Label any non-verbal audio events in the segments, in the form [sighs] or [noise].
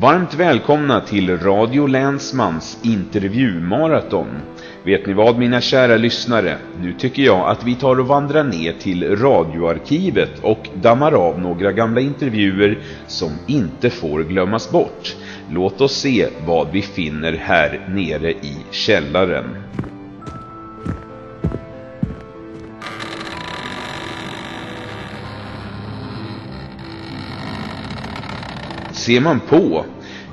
Varmt välkomna till Radio Länsmans intervjumaraton. Vet ni vad mina kära lyssnare? Nu tycker jag att vi tar och vandrar ner till radioarkivet och dammar av några gamla intervjuer som inte får glömmas bort. Låt oss se vad vi finner här nere i källaren. Ser man på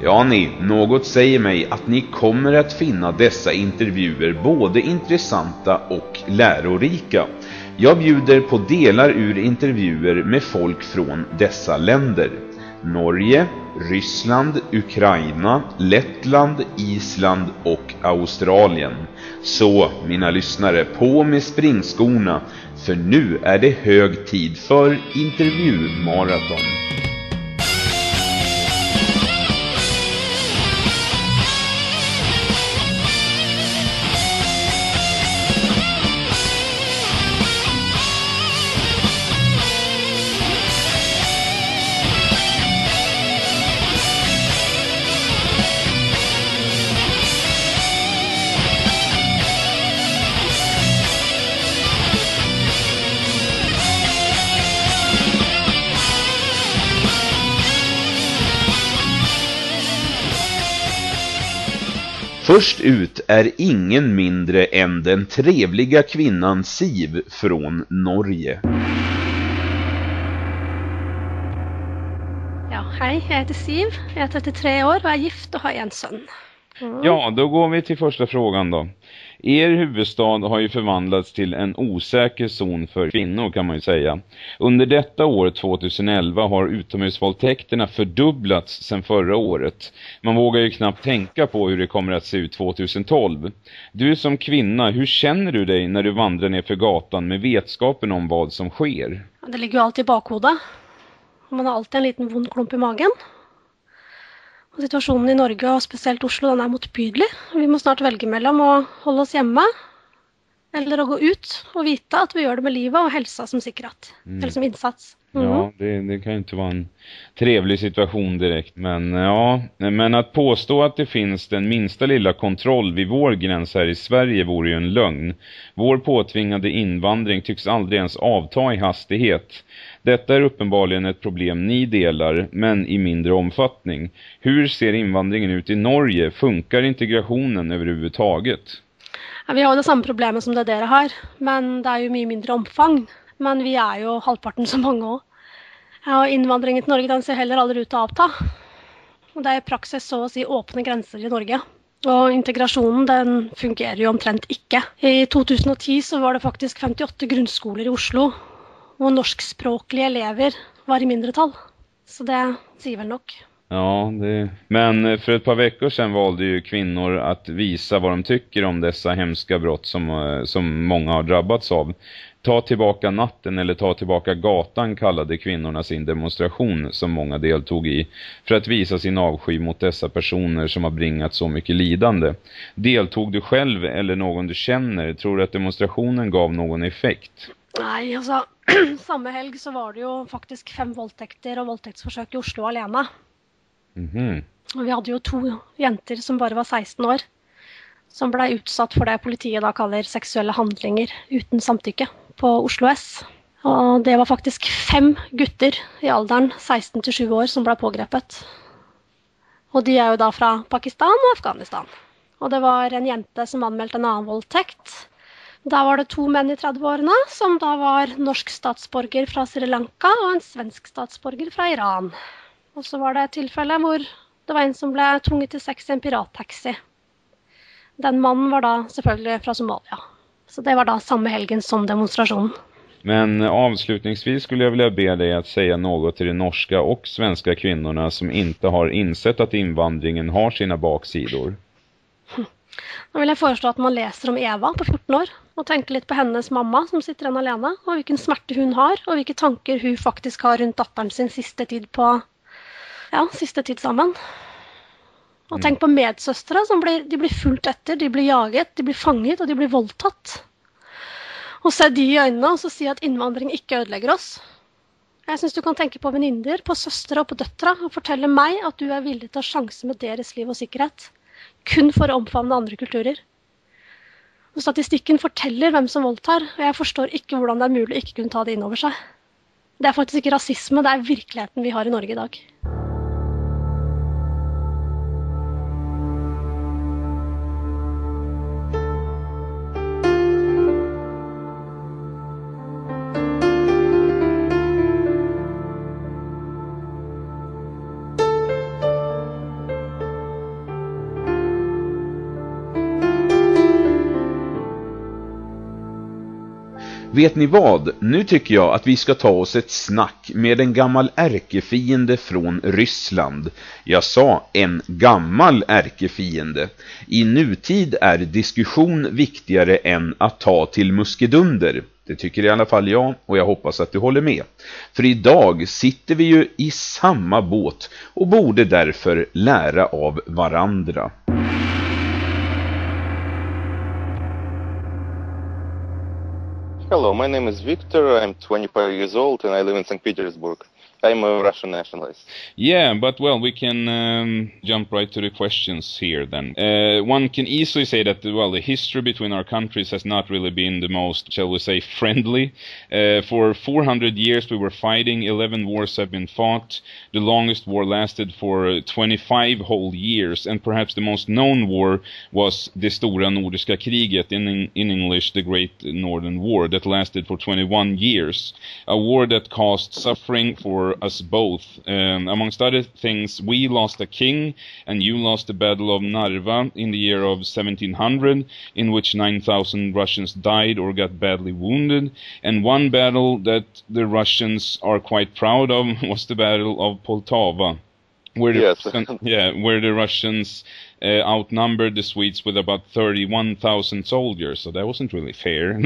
Ja ni, något säger mig att ni kommer att finna dessa intervjuer både intressanta och lärorika. Jag bjuder på delar ur intervjuer med folk från dessa länder. Norge, Ryssland, Ukraina, Lettland, Island och Australien. Så, mina lyssnare, på med springskorna, för nu är det hög tid för intervjumaraton. Först ut är ingen mindre än den trevliga kvinnan Siv från Norge. Ja, hej, jag heter Siv, jag är 33 år och är gift och har en son. Mm. Ja, då går vi till första frågan då. Er huvudstad har ju förvandlats till en osäker zon för kvinnor kan man ju säga. Under detta år 2011 har utomhusvåldtäkterna fördubblats sedan förra året. Man vågar ju knappt tänka på hur det kommer att se ut 2012. Du som kvinna, hur känner du dig när du vandrar ner för gatan med vetskapen om vad som sker? Det ligger ju alltid i bakhuvudet. Man har alltid en liten vond klump i magen. Og situasjonen i Norge, og spesielt Oslo, den er motbydelig. Vi må snart velge mellom å holde oss hjemme eller å gå ut och veta att vi gör det med livet och hälsa som säkerhet. Mm. Eller som insats. Mm. Ja, det, det, kan ju inte vara en trevlig situation direkt. Men ja, men att påstå att det finns den minsta lilla kontroll vid vår gräns här i Sverige vore ju en lögn. Vår påtvingade invandring tycks aldrig ens avta i hastighet. Detta är uppenbarligen ett problem ni delar, men i mindre omfattning. Hur ser invandringen ut i Norge? Funkar integrationen överhuvudtaget? Ja, vi har ju samma problem som det där har, men det är ju mycket mindre omfang. Men vi är ju halvparten så många. òg. Ja, invandringen till Norge den ser heller aldrig ut att avta. Det är i praksis så att säga öppna gränser i Norge. Och integrationen den fungerar ju omtrent inte. I 2010 så var det faktiskt 58 grundskolor i Oslo och norskspråklige elever var i mindre tal Så det säger väl nog. Ja, det... men för ett par veckor sedan valde ju kvinnor att visa vad de tycker om dessa hemska brott som, eh, som många har drabbats av. Ta tillbaka natten eller ta tillbaka gatan kallade kvinnorna sin demonstration som många deltog i för att visa sin avsky mot dessa personer som har bringat så mycket lidande. Deltog du själv eller någon du känner? Tror du att demonstrationen gav någon effekt? Nej, alltså [clears throat] samma helg så var det ju faktiskt fem våldtäkter och våldtäktsförsök i Oslo alene. Mm -hmm. Vi hadde jo to jenter som bare var 16 år, som ble utsatt for det politiet da kaller seksuelle handlinger uten samtykke på Oslo S. Og det var faktisk fem gutter i alderen 16 til 7 år som ble pågrepet. Og de er jo da fra Pakistan og Afghanistan. Og det var en jente som anmeldte en annen voldtekt. Da var det to menn i 30-årene som da var norsk statsborger fra Sri Lanka og en svensk statsborger fra Iran. Og så var det et tilfelle hvor det var en som ble tvunget til sex i en pirattaxi. Den mannen var da selvfølgelig fra Somalia. Så det var da samme helgen som demonstrationen. Men avslutningsvis skulle jag vilja be dig att säga något till de norska och svenska kvinnorna som inte har insett att invandringen har sina baksidor. Då vill jag föreslå att man läser om Eva på 14 år och tänker lite på hennes mamma som sitter där alene och vilken smärta hon har och vilka tankar hon faktiskt har runt dottern sin sista tid på ja, sista tid samman. Och mm. tänk på medsystrar som blir, de blir fullt efter, de blir jagade, de blir fångade och de blir våldtagna. Och se de i ögonen och så säga att invandring inte ödelägger oss. Jag syns du kan tänka på väninnor, på systrar och på döttrar och berätta mig att du är villig att chansa med deras liv och säkerhet. Kun för att omfamna andra kulturer. Og Statistikken forteller hvem som voldtar, og jeg forstår ikke hvordan det er mulig å ikke kunne ta det inn over seg. Det er faktisk ikke rasisme, det er virkeligheten vi har i Norge i dag. Vet ni vad? Nu tycker jag att vi ska ta oss ett snack med en gammal ärkefiende från Ryssland. Jag sa en gammal ärkefiende. I nutid är diskussion viktigare än att ta till muskedunder. Det tycker i alla fall jag och jag hoppas att du håller med. För idag sitter vi ju i samma båt och borde därför lära av varandra. Hello, my name is Victor. I'm 25 years old and I live in St. Petersburg. I'm a Russian nationalist. Yeah, but well, we can um, jump right to the questions here then. Uh, one can easily say that, well, the history between our countries has not really been the most, shall we say, friendly. Uh, for 400 years we were fighting, 11 wars have been fought. The longest war lasted for 25 whole years, and perhaps the most known war was the Stora Nordiska kriget, in, in English, the Great Northern War, that lasted for 21 years. A war that caused suffering for us both. Um, amongst other things, we lost a king, and you lost the Battle of Narva in the year of 1700, in which 9,000 Russians died or got badly wounded. And one battle that the Russians are quite proud of [laughs] was the Battle of Poltava. Where the, Yes. yeah, where the Russians uh, outnumbered the Swedes with about 31,000 soldiers, so that wasn't really fair. [laughs]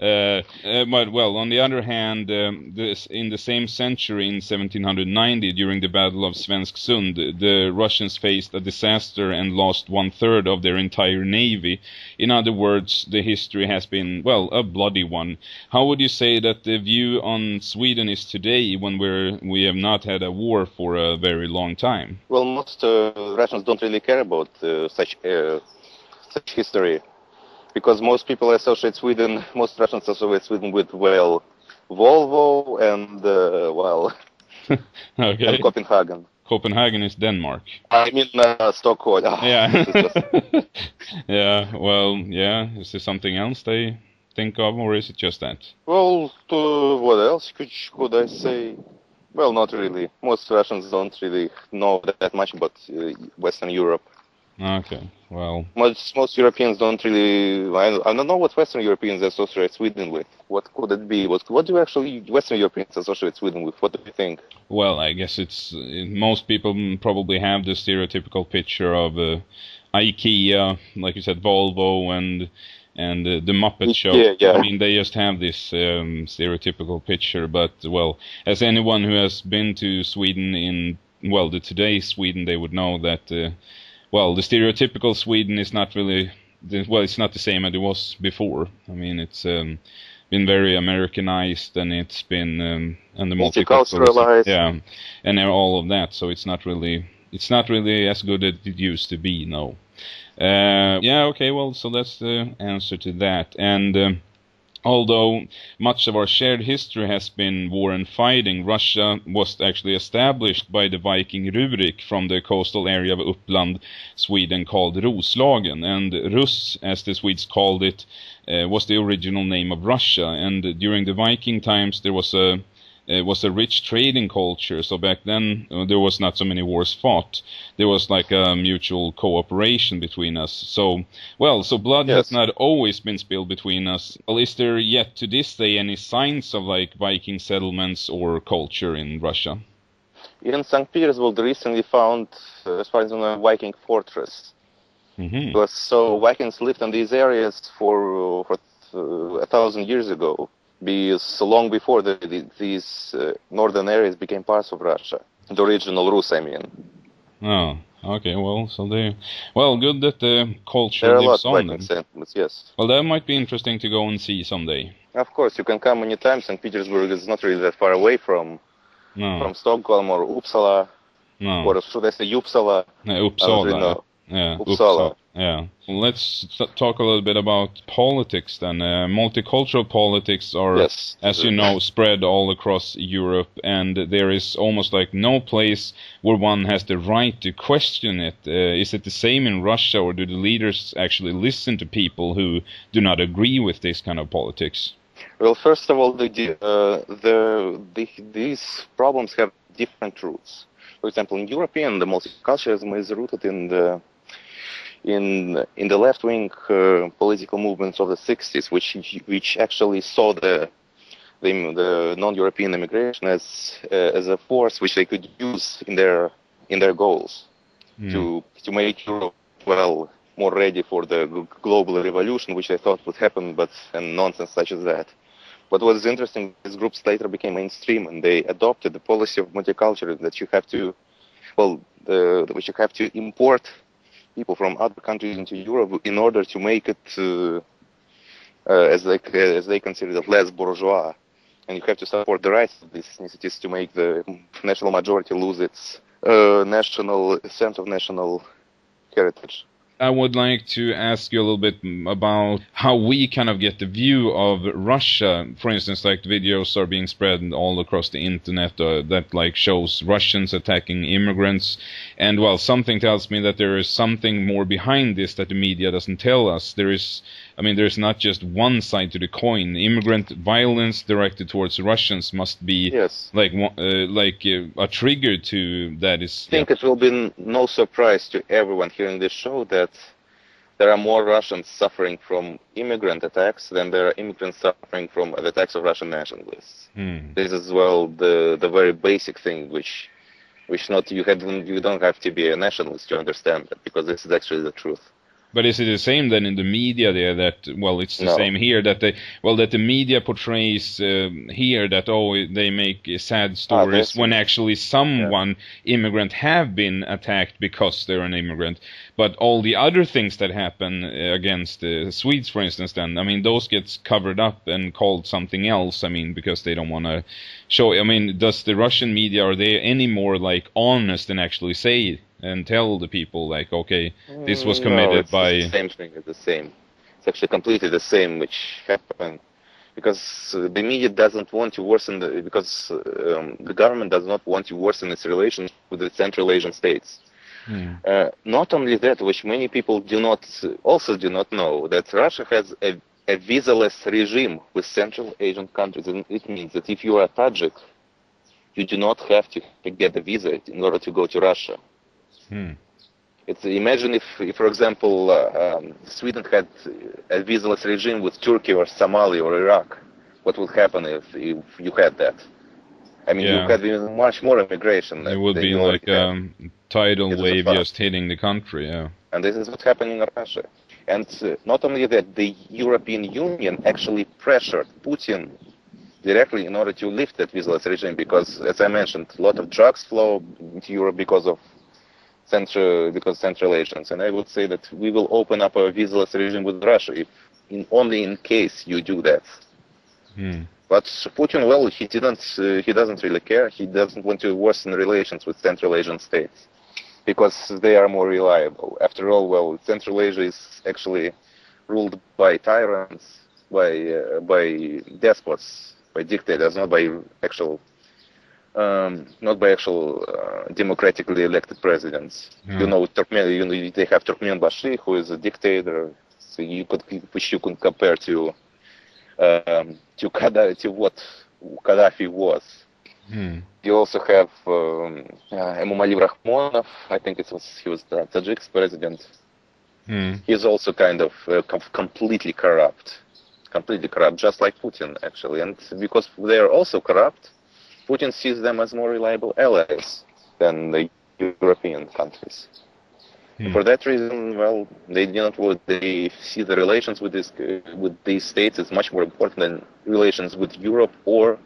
uh, uh, but, well, on the other hand, um, this, in the same century, in 1790, during the Battle of Svensksund, the Russians faced a disaster and lost one third of their entire navy. In other words, the history has been, well, a bloody one. How would you say that the view on Sweden is today when we're, we have not had a war for a very long time? Well, most uh, Russians don't really care about uh, such uh, such history because most people associate Sweden, [laughs] most Russians associate Sweden with well, Volvo and uh, well, [laughs] okay. and Copenhagen. Copenhagen is Denmark. I mean uh, Stockholm. Ah, Yeah. just- [laughs] yeah, well, yeah. Is there something else they think of, or is it just that? well, to, what else could could I say? Well, not really. Most Russians don't really know that much about uh, Western Europe. Okay, well, Most most Europeans don't really. I, I don't know what Western Europeans associate Sweden with. What could it be? What what do actually Western Europeans associate Sweden with? What do you think? well, I guess it's most people probably have the stereotypical picture of uh, IKEA, like you said, Volvo, and and uh, the Muppet Show. Yeah, yeah. I mean, they just have this um, stereotypical picture. But well, as anyone who has been to Sweden in well, the today's Sweden, they would know that. Uh, well, the stereotypical Sweden is not really well, it's not the same as it was before. I mean, it's um, been very Americanized and it's been um, and the Multiculturalized. yeah, and all of that. So it's not really it's not really as good as it used to be. No. Uh, yeah. Okay. Well, so that's the answer to that. And um, although much of our shared history has been war and fighting, Russia was actually established by the Viking Rurik from the coastal area of Uppland, Sweden, called Roslagen. And Rus, as the Swedes called it, uh, was the original name of Russia. And during the Viking times, there was a it was a rich trading culture. So back then, uh, there was not so many wars fought. There was like a mutual cooperation between us. So, well, so blood Yes. has not always been spilled between us. Well, is there yet to this day any signs of like Viking settlements or culture in Russia? In St. Petersburg, recently found, uh, as far as know, a Viking fortress. hmm so Vikings lived in these areas for uh, for uh, a thousand years ago, because long before the, the, these uh, northern areas became parts of Russia, the original Rus, I mean. Oh, Okay, well, so they, well, good that the culture there are lives on. of Then. yes. Well, that might be interesting to go and see someday. Of course, you can come anytime. St. Petersburg is not really that far away from No, from Stockholm or Uppsala, no, or should I say Uppsala? no Uppsala. Yeah, Uppsala. Yeah. Well, let's talk a little bit about politics then. Uh, multicultural politics are, Yes. as you know, spread all across Europe, and there is almost like no place where one has the right to question it. Uh, is it the same in Russia, or do the leaders actually listen to people who do not agree with this kind of politics? Well, first of all, the, uh, the, the these problems have different roots. For example, in European, the multiculturalism is rooted in the in in the left-wing uh, political movements of the 60s, which which actually saw the the, the non-European immigration as uh, as a force which they could use in their in their goals to to make Europe well more ready for the global revolution, which they thought would happen, but and nonsense such as that. But what is interesting, these groups later became mainstream, and they adopted the policy of multiculturalism that you have to, well, the, which you have to import people from other countries into Europe in order to make it, uh, uh, as they as they consider it, less bourgeois, and you have to support the rights of these ethnicities to make the national majority lose its uh, national sense of national heritage. I would like to ask you a little bit about how we kind of get the view of Russia. For instance, like videos are being spread all across the internet uh, that like shows Russians attacking immigrants, and well, something tells me that there is something more behind this that the media doesn't tell us. There is, I mean, there's not just one side to the coin. Immigrant violence directed towards Russians must be Yes. like uh, like uh, a trigger to that is. I think it will be no surprise to everyone hearing this show that there are more Russians suffering from immigrant attacks than there are immigrants suffering from the attacks of Russian nationalists. Hmm. This is well the the very basic thing which which not you had you don't have to be a nationalist to understand that because this is actually the truth. But is it the same then in the media there that well it's the No. same here that they well that the media portrays um, here that oh they make sad stories that's- when actually someone immigrant have been attacked because they're an immigrant. But all the other things that happen uh, against uh, Swedes for instance then I mean those gets covered up and called something else I mean because they don't want to show I mean does the Russian media are they any more like honest and actually say and tell the people like okay this was Mm, committed no, it's by the same thing. It's the same. It's actually completely the same, which happened because uh, the media doesn't want to worsen the because uh, um, the government does not want to worsen its relations with the Central Asian states. Hmm. Uh, not only that, which many people do not also do not know, that Russia has a, a visa-less regime with Central Asian countries, and it means that if you are a Tajik, you do not have to get a visa in order to go to Russia. Hmm. It's imagine if, if for example, uh, um, Sweden had a visa-less regime with Turkey or Somalia or Iraq. What would happen if, if you had that? I mean, Yeah. you had even much more immigration. It would be like a um tidal It's wave just hitting the country, yeah. And this is what's happening in Russia. And uh, not only that, the European Union actually pressured Putin directly in order to lift that visa-less regime because, as I mentioned, a lot of drugs flow into Europe because of Central, because Central Asians. And I would say that we will open up a visa-less regime with Russia if in, only in case you do that. Hmm. But Putin, well, he didn't. Uh, he doesn't really care. He doesn't want to worsen relations with Central Asian states because they are more reliable. After all, well, Central Asia is actually ruled by tyrants, by uh, by despots, by dictators, not by actual, um, not by actual uh, democratically elected presidents. You know, Turkmen, you know, they have Turkmenbashi, who is a dictator. So you could, which you could compare to um, to Gaddafi, to what Gaddafi was. Hmm. You also have um, uh, Emomali Rahmonov. I think it was he was the Tajik's president. Hmm. He's also kind of uh, com- completely corrupt, completely corrupt, just like Putin actually. And because they are also corrupt, Putin sees them as more reliable allies than the European countries. Hmm. For that reason, well, they do not they see the relations with this uh, with these states as much more important than relations with Europe or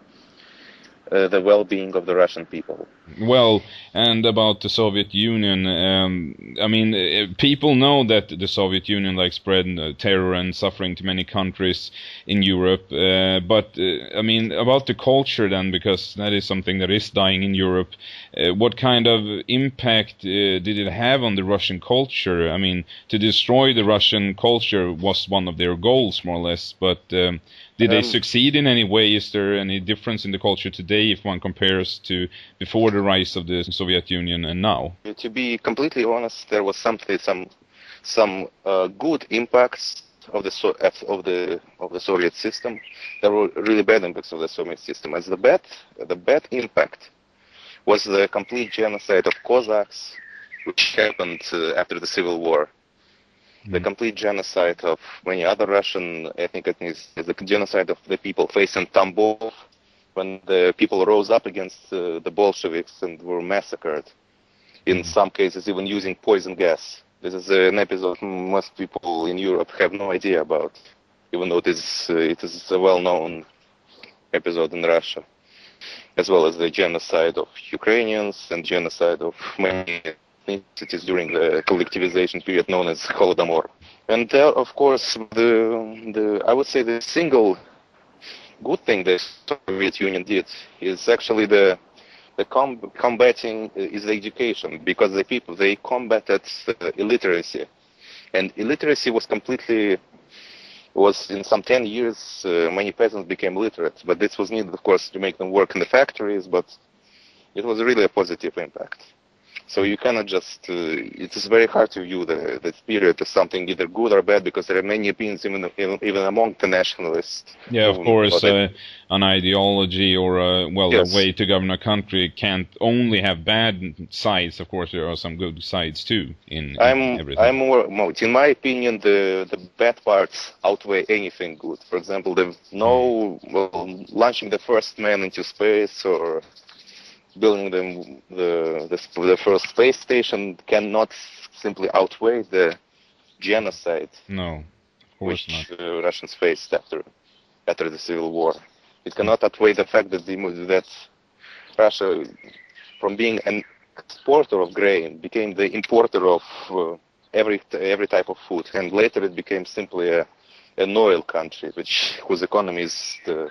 uh, the well-being of the Russian people. Well, and about the Soviet Union, um, I mean, uh, people know that the Soviet Union like spread uh, terror and suffering to many countries in Europe. But I mean, about the culture then, because that is something that is dying in Europe. What kind of impact did it have on the Russian culture? I mean, to destroy the Russian culture was one of their goals, more or less. But um, did um, they succeed in any way? Is there any difference in the culture today if one compares to before the rise of the Soviet Union and now? To be completely honest, there was something, some, some uh, good impacts of the so- of the of the Soviet system. There were really bad impacts of the Soviet system. As the bad, the bad impact was the complete genocide of Cossacks, which happened uh, after the Civil War the hmm. complete genocide of many other Russian ethnic ethnicities, the genocide of the people facing Tambov, when the people rose up against uh, the Bolsheviks and were massacred, in mm. some cases even using poison gas. This is an episode most people in Europe have no idea about, even though it is, uh, it is a well-known episode in Russia, as well as the genocide of Ukrainians and genocide of many ethnicities during the collectivization period known as Holodomor. And of course, the, the I would say the single good thing the Soviet Union did is actually the the com- combating uh, is the education because the people they combated uh, illiteracy, and illiteracy was completely was in some 10 years uh, many peasants became literate. But this was needed of course to make them work in the factories but it was really a positive impact so you cannot just, uh, it is very hard to view the, the period as something either good or bad because there are many opinions even, even among the nationalists. Yeah, of course, uh, an ideology or, a, well, yes. a way to govern a country can't only have bad sides. Of course, there are some good sides too in, in I'm, everything. I'm more, in my opinion, the, the bad parts outweigh anything good. For example, the no well, launching the first man into space or building the, the, the, the first space station cannot simply outweigh the genocide. No, which. Uh, Russians faced after after the civil war. It cannot outweigh the fact that the, that Russia, from being an exporter of grain, became the importer of uh, every every type of food, and later it became simply a an oil country, which whose economy is the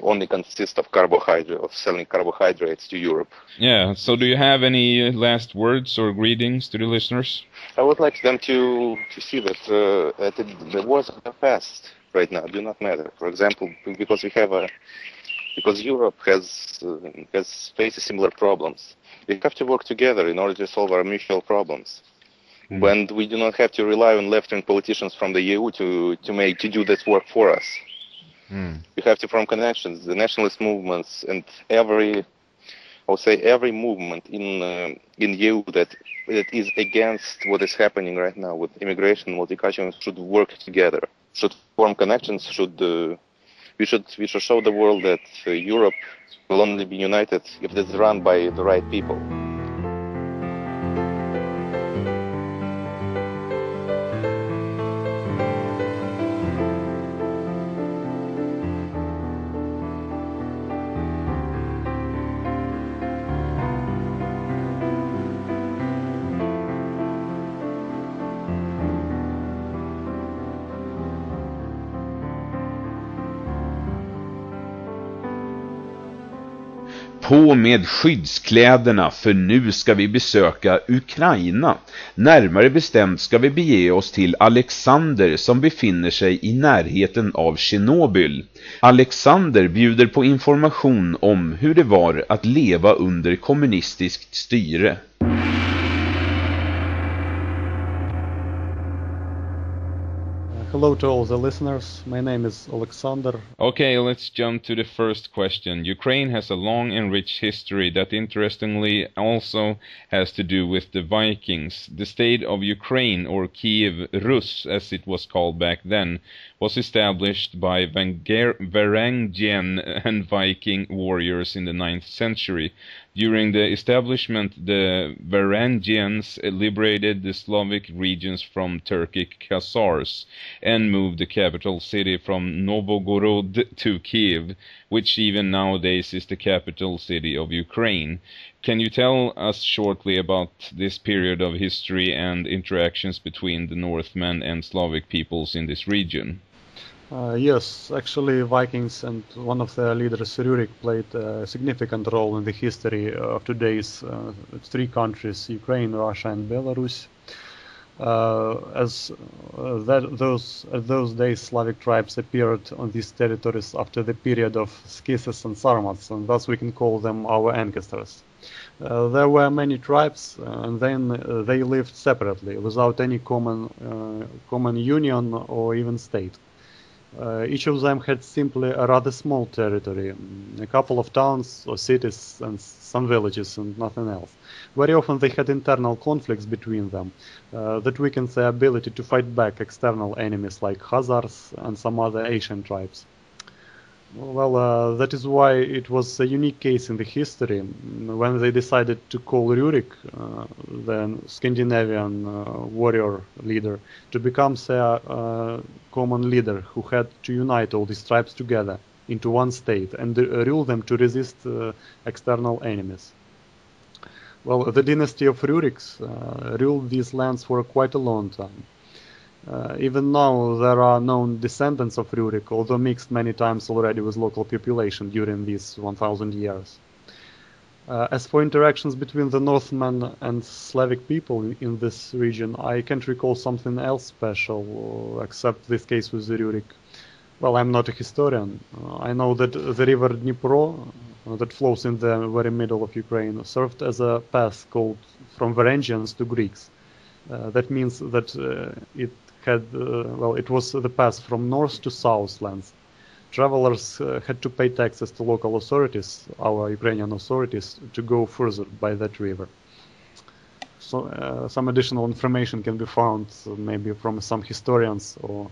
only consist of carbohydrate of selling carbohydrates to Europe. Yeah. So, do you have any last words or greetings to the listeners? I would like them to to see that, uh, that the wars of the past right now do not matter. For example, because we have a because Europe has uh, has faced similar problems. We have to work together in order to solve our mutual problems. Mm. When we do not have to rely on left-wing politicians from the EU to, to make to do this work for us. Mm. You have to form connections. The nationalist movements and every, I would say, every movement in uh, in EU that that is against what is happening right now with immigration, multiculturalism, should work together. Should form connections. Should uh, we should we should show the world that uh, Europe will only be united if it is run by the right people. På med skyddskläderna för nu ska vi besöka Ukraina. Närmare bestämt ska vi bege oss till Alexander som befinner sig i närheten av Tjernobyl. Alexander bjuder på information om hur det var att leva under kommunistiskt styre. Hello to all the listeners. My name is Alexander. Okay, let's jump to the first question. Ukraine has a long and rich history that interestingly also has to do with the Vikings. The state of Ukraine, or Kiev Rus as it was called back then, was established by Varangian and Viking warriors in the 9th century. During the establishment, the Varangians liberated the Slavic regions from Turkic Khazars and moved the capital city from Novgorod to Kiev, which even nowadays is the capital city of Ukraine. Can you tell us shortly about this period of history and interactions between the Northmen and Slavic peoples in this region? Uh, yes, actually, Vikings and one of their leaders, Rurik, played a significant role in the history of today's uh, three countries Ukraine, Russia, and Belarus. Uh, as uh, that, those at those days, Slavic tribes appeared on these territories after the period of Scythes and Sarmats, and thus we can call them our ancestors. Uh, there were many tribes, uh, and then uh, they lived separately, without any common uh, common union or even state. Uh, each of them had simply a rather small territory, a couple of towns or cities and some villages and nothing else. Very often they had internal conflicts between them uh, that weakened their ability to fight back external enemies like Khazars and some other Asian tribes. Well, uh, that is why it was a unique case in the history when they decided to call Rurik, uh, the Scandinavian uh, warrior leader, to become uh, common leader who had to unite all these tribes together into one state and rule them to resist uh, external enemies. Well, the dynasty of Ruriks uh, ruled these lands for quite a long time. Uh, even now, there are known descendants of Rurik, although mixed many times already with local population during these 1000 years. Uh, as for interactions between the Northmen and Slavic people in this region, I can't recall something else special, except this case with the Rurik. Well, I'm not a historian. Uh, I know that the river Dnipro, uh, that flows in the very middle of Ukraine, served as a path called from Varangians to Greeks. Uh, that means that uh, it had, uh, well, it was the path from north to south lands. Travelers uh, had to pay taxes to local authorities, our Ukrainian authorities, to go further by that river. So uh, some additional information can be found maybe from some historians or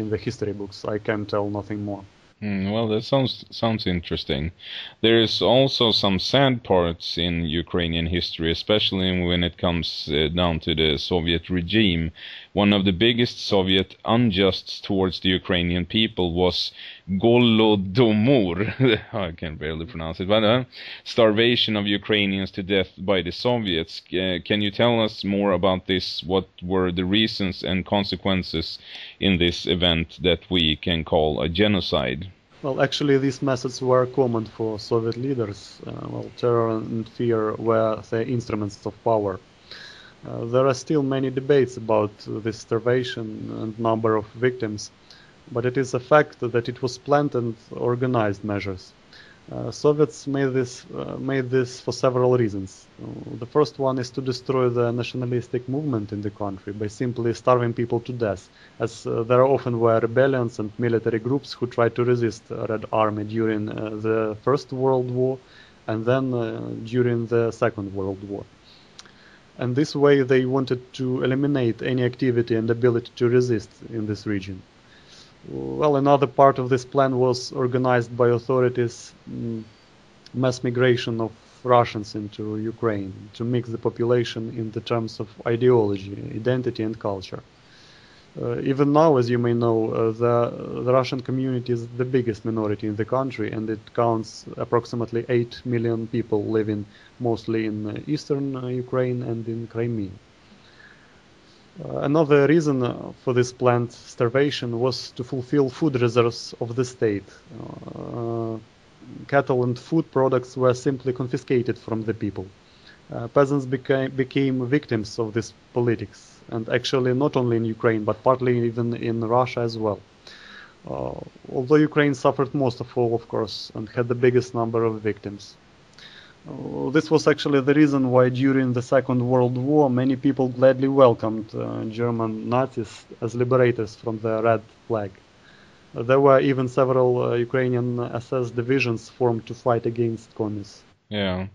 in the history books. I can tell nothing more. Mm, well, that sounds sounds interesting. There is also some sad parts in Ukrainian history, especially when it comes uh, down to the Soviet regime. One of the biggest Soviet unjusts towards the Ukrainian people was Golodomor. [laughs] I can barely pronounce it, but uh, starvation of Ukrainians to death by the Soviets. Uh, can you tell us more about this? What were the reasons and consequences in this event that we can call a genocide? Well, actually, these methods were common for Soviet leaders. Uh, well, terror and fear were the instruments of power. Uh, there are still many debates about this starvation and number of victims, but it is a fact that it was planned and organized measures. Uh, Soviets made this uh, made this for several reasons. Uh, the first one is to destroy the nationalistic movement in the country by simply starving people to death, as uh, there often were rebellions and military groups who tried to resist the Red Army during uh, the First World War and then during the Second World War. And this way they wanted to eliminate any activity and ability to resist in this region. Well, another part of this plan was organized by authorities mm, mass migration of Russians into Ukraine to mix the population in the terms of ideology, identity, and culture. Uh, even now, as you may know, uh, the, the, Russian community is the biggest minority in the country, and it counts approximately 8 million people living mostly in uh, eastern uh, Ukraine and in Crimea. Uh, another reason uh, for this planned starvation was to fulfill food reserves of the state. Uh, cattle and food products were simply confiscated from the people. Peasants became, became victims of this politics, and actually not only in Ukraine, but partly even in Russia as well. Uh, although Ukraine suffered most of all, of course, and had the biggest number of victims. Uh, this was actually the reason why during the Second World War many people gladly welcomed uh, German Nazis as liberators from the red flag. There were even several uh, Ukrainian SS divisions formed to fight against communists. Yeah.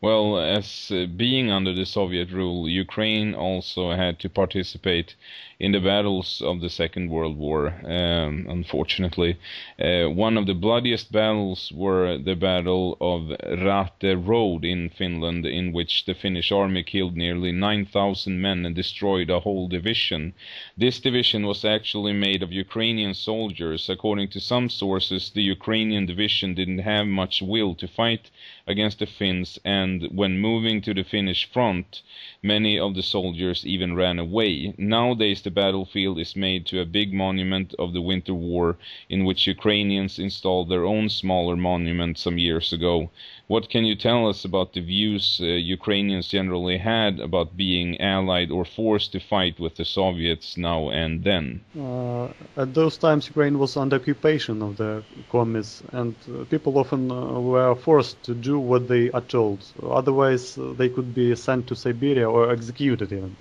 Well, as uh, being under the Soviet rule, Ukraine also had to participate in the battles of the Second World War. Um, unfortunately, uh, one of the bloodiest battles were the Battle of Raate Road in Finland, in which the Finnish army killed nearly 9,000 men and destroyed a whole division. This division was actually made of Ukrainian soldiers. According to some sources, the Ukrainian division didn't have much will to fight against the Finns, and when moving to the Finnish front, many of the soldiers even ran away. Nowadays, the battlefield is made to a big monument of the Winter War, in which Ukrainians installed their own smaller monument some years ago. What can you tell us about the views uh, Ukrainians generally had about being allied or forced to fight with the Soviets now and then? Uh, at those times, Ukraine was under occupation of the communists, and uh, people often uh, were forced to do what they are told. Otherwise, uh, they could be sent to Siberia or executed even.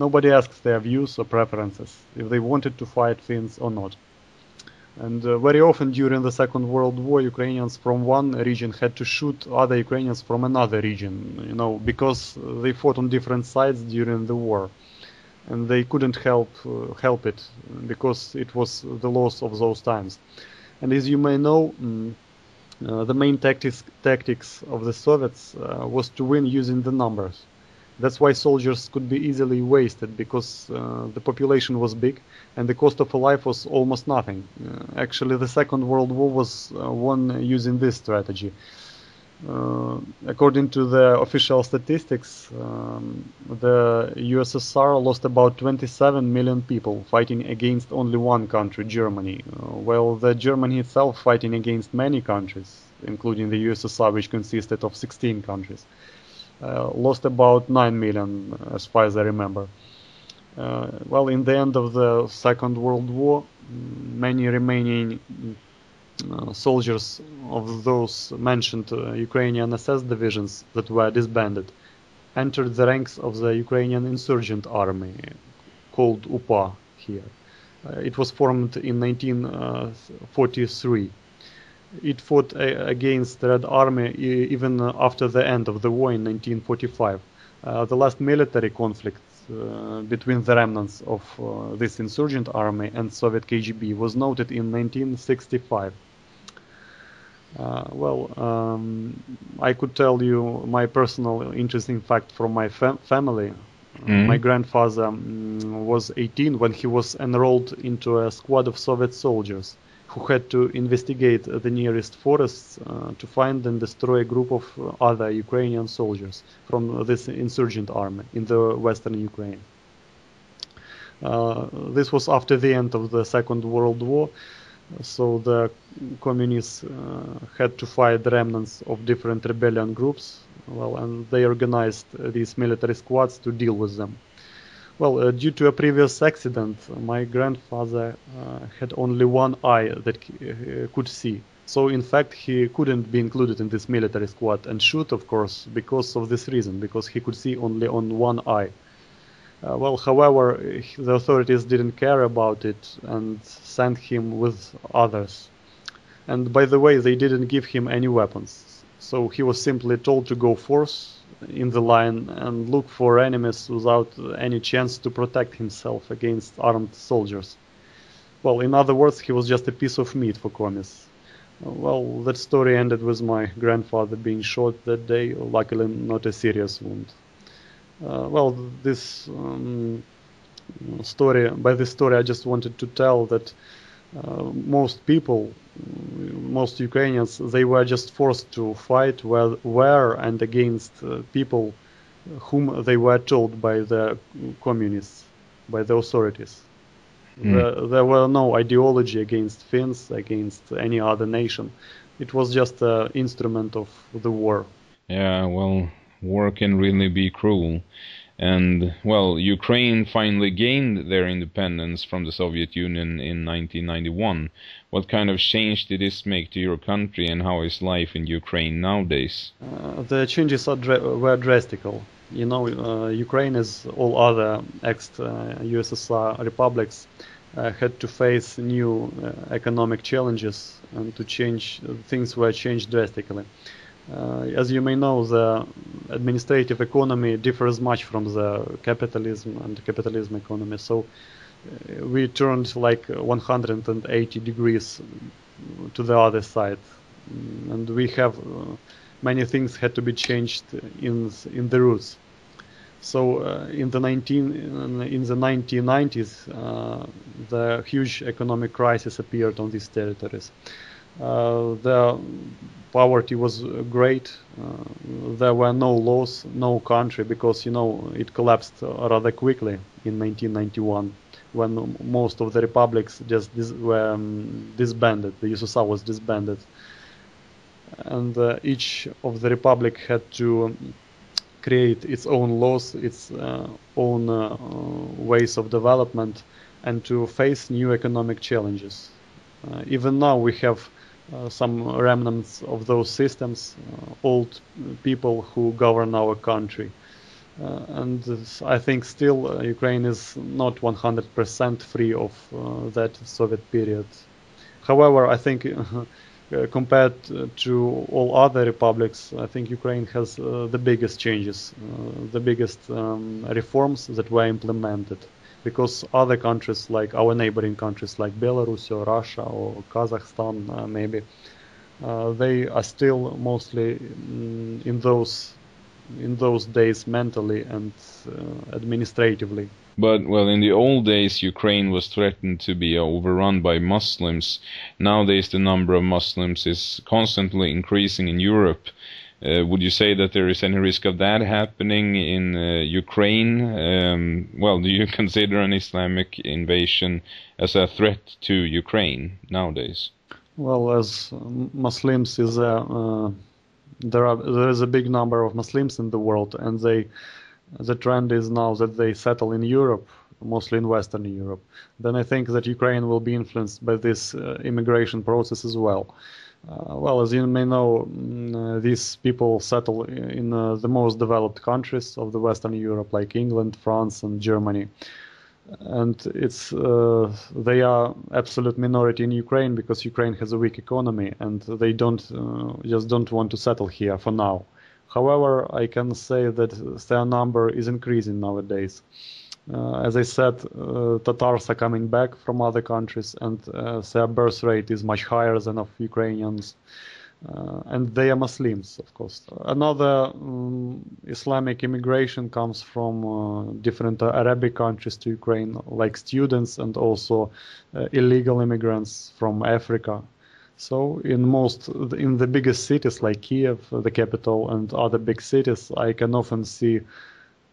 Nobody asks their views or preferences, if they wanted to fight Finns or not. And uh, very often during the Second World War, Ukrainians from one region had to shoot other Ukrainians from another region, you know, because they fought on different sides during the war, and they couldn't help uh, help it because it was the loss of those times. And as you may know, mm, uh, the main tactics tactics of the Soviets uh, was to win using the numbers. That's why soldiers could be easily wasted because uh, the population was big and the cost of a life was almost nothing. Uh, actually, the Second World War was uh, won using this strategy. Uh, according to the official statistics, um, the USSR lost about 27 million people fighting against only one country, Germany, uh, while the Germany itself fighting against many countries, including the USSR, which consisted of 16 countries. Uh, lost about 9 million, as far as I remember. Uh, well, in the end of the Second World War, many remaining uh, soldiers of those mentioned Ukrainian SS divisions that were disbanded entered the ranks of the Ukrainian insurgent army called UPA here. Uh, it was formed in 1943 it fought against the Red Army even after the end of the war in 1945. Uh, the last military conflict uh, between the remnants of uh, this insurgent army and Soviet KGB was noted in 1965. Uh, well, um, I could tell you my personal interesting fact from my fam family. Mm-hmm. My grandfather um, was 18 when he was enrolled into a squad of Soviet soldiers who had to investigate the nearest forests uh, to find and destroy a group of other Ukrainian soldiers from this insurgent army in the western Ukraine. Uh, this was after the end of the Second World War, so the communists uh, had to fight remnants of different rebellion groups, well, and they organized these military squads to deal with them. Well, uh, due to a previous accident, my grandfather uh, had only one eye that uh, could see. So in fact, he couldn't be included in this military squad and shoot, of course, because of this reason, because he could see only on one eye. Uh, well, however, the authorities didn't care about it and sent him with others. And by the way, they didn't give him any weapons. So he was simply told to go forth in the line and look for enemies without any chance to protect himself against armed soldiers. Well, in other words, he was just a piece of meat for commies. Well, that story ended with my grandfather being shot that day, luckily not a serious wound. Uh, well, this um, story, by this story, I just wanted to tell that most people, most Ukrainians, they were just forced to fight where, where and against uh, people whom they were told by the communists, by the authorities. Mm. There, there, were no ideology against Finns, against any other nation. It was just an instrument of the war. Yeah, well, war can really be cruel. And well, Ukraine finally gained their independence from the Soviet Union in 1991. What kind of change did this make to your country, and how is life in Ukraine nowadays? Uh, the changes were drastic. You know, uh, Ukraine, as all other ex-USSR uh, republics, uh, had to face new uh, economic challenges and to change things were changed drastically. Uh, as you may know, the administrative economy differs much from the capitalism and capitalism economy. So we turned like 180 degrees to the other side, and we have uh, many things had to be changed in in the roots. So uh, in the 19 in the 1990s, uh, the huge economic crisis appeared on these territories. Uh, the poverty was great. Uh, there were no laws, no country, because you know it collapsed rather quickly in 1991 when most of the republics just dis were um, disbanded. The USSR was disbanded, and uh, each of the republic had to create its own laws, its uh, own uh, ways of development, and to face new economic challenges. Uh, even now, we have uh, some remnants of those systems, uh, old people who govern our country. Uh, and I think still Ukraine is not 100% free of that Soviet period. However, I think [laughs] uh, compared to all other republics, I think Ukraine has uh, the biggest changes, uh, the biggest um, reforms that were implemented. Because other countries, like our neighboring countries, like Belarus or Russia or Kazakhstan, maybe, they are still mostly mm, in those in those days mentally and uh, administratively. But, well, in the old days, Ukraine was threatened to be overrun by Muslims. Nowadays, the number of Muslims is constantly increasing in Europe. Uh, would you say that there is any risk of that happening in uh, Ukraine? Um, well, do you [laughs] consider an Islamic invasion as a threat to Ukraine nowadays? Well, as Muslims is a uh, there are there is a big number of Muslims in the world, and they the trend is now that they settle in Europe, mostly in Western Europe. Then I think that Ukraine will be influenced by this uh, immigration process as well. Uh, well, as you may know, mm, uh, these people settle in uh, the most developed countries of the Western Europe, like England, France, and Germany and it's uh, they are absolute minority in Ukraine because Ukraine has a weak economy and they don't uh, just don't want to settle here for now. However, I can say that their number is increasing nowadays. Uh, as I said, uh, Tatars are coming back from other countries, and uh, their birth rate is much higher than of Ukrainians. Uh, and they are Muslims, of course. Another um, Islamic immigration comes from uh, different Arabic countries to Ukraine, like students and also uh, illegal immigrants from Africa. So in most, in the biggest cities like Kiev, the capital, and other big cities, I can often see,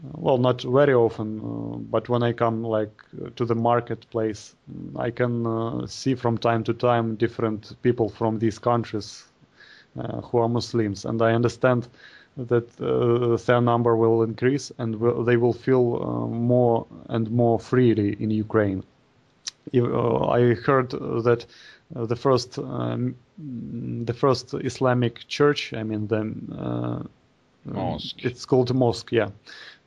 well, not very often, uh, but when I come like to the marketplace, I can uh, see from time to time different people from these countries uh, who are Muslims, and I understand that uh, their number will increase and will, they will feel uh, more and more freely in Ukraine. I heard that the first um, the first Islamic church, I mean the mosque. It's called mosque, yeah.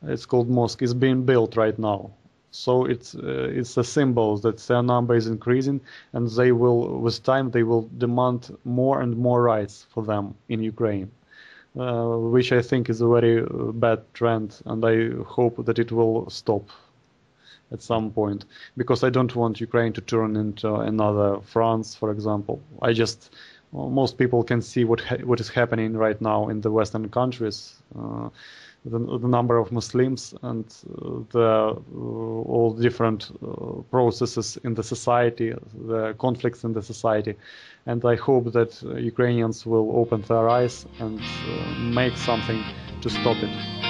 It's called mosque. is being built right now. So it's uh, it's a symbol that their number is increasing, and they will, with time, they will demand more and more rights for them in Ukraine, uh, which I think is a very uh, bad trend, and I hope that it will stop at some point, because I don't want Ukraine to turn into another France, for example. I just well, most people can see what what is happening right now in the Western countries. Uh, the, the number of Muslims and uh, the uh, all different uh, processes in the society, the conflicts in the society. And I hope that Ukrainians will open their eyes and make something to stop it.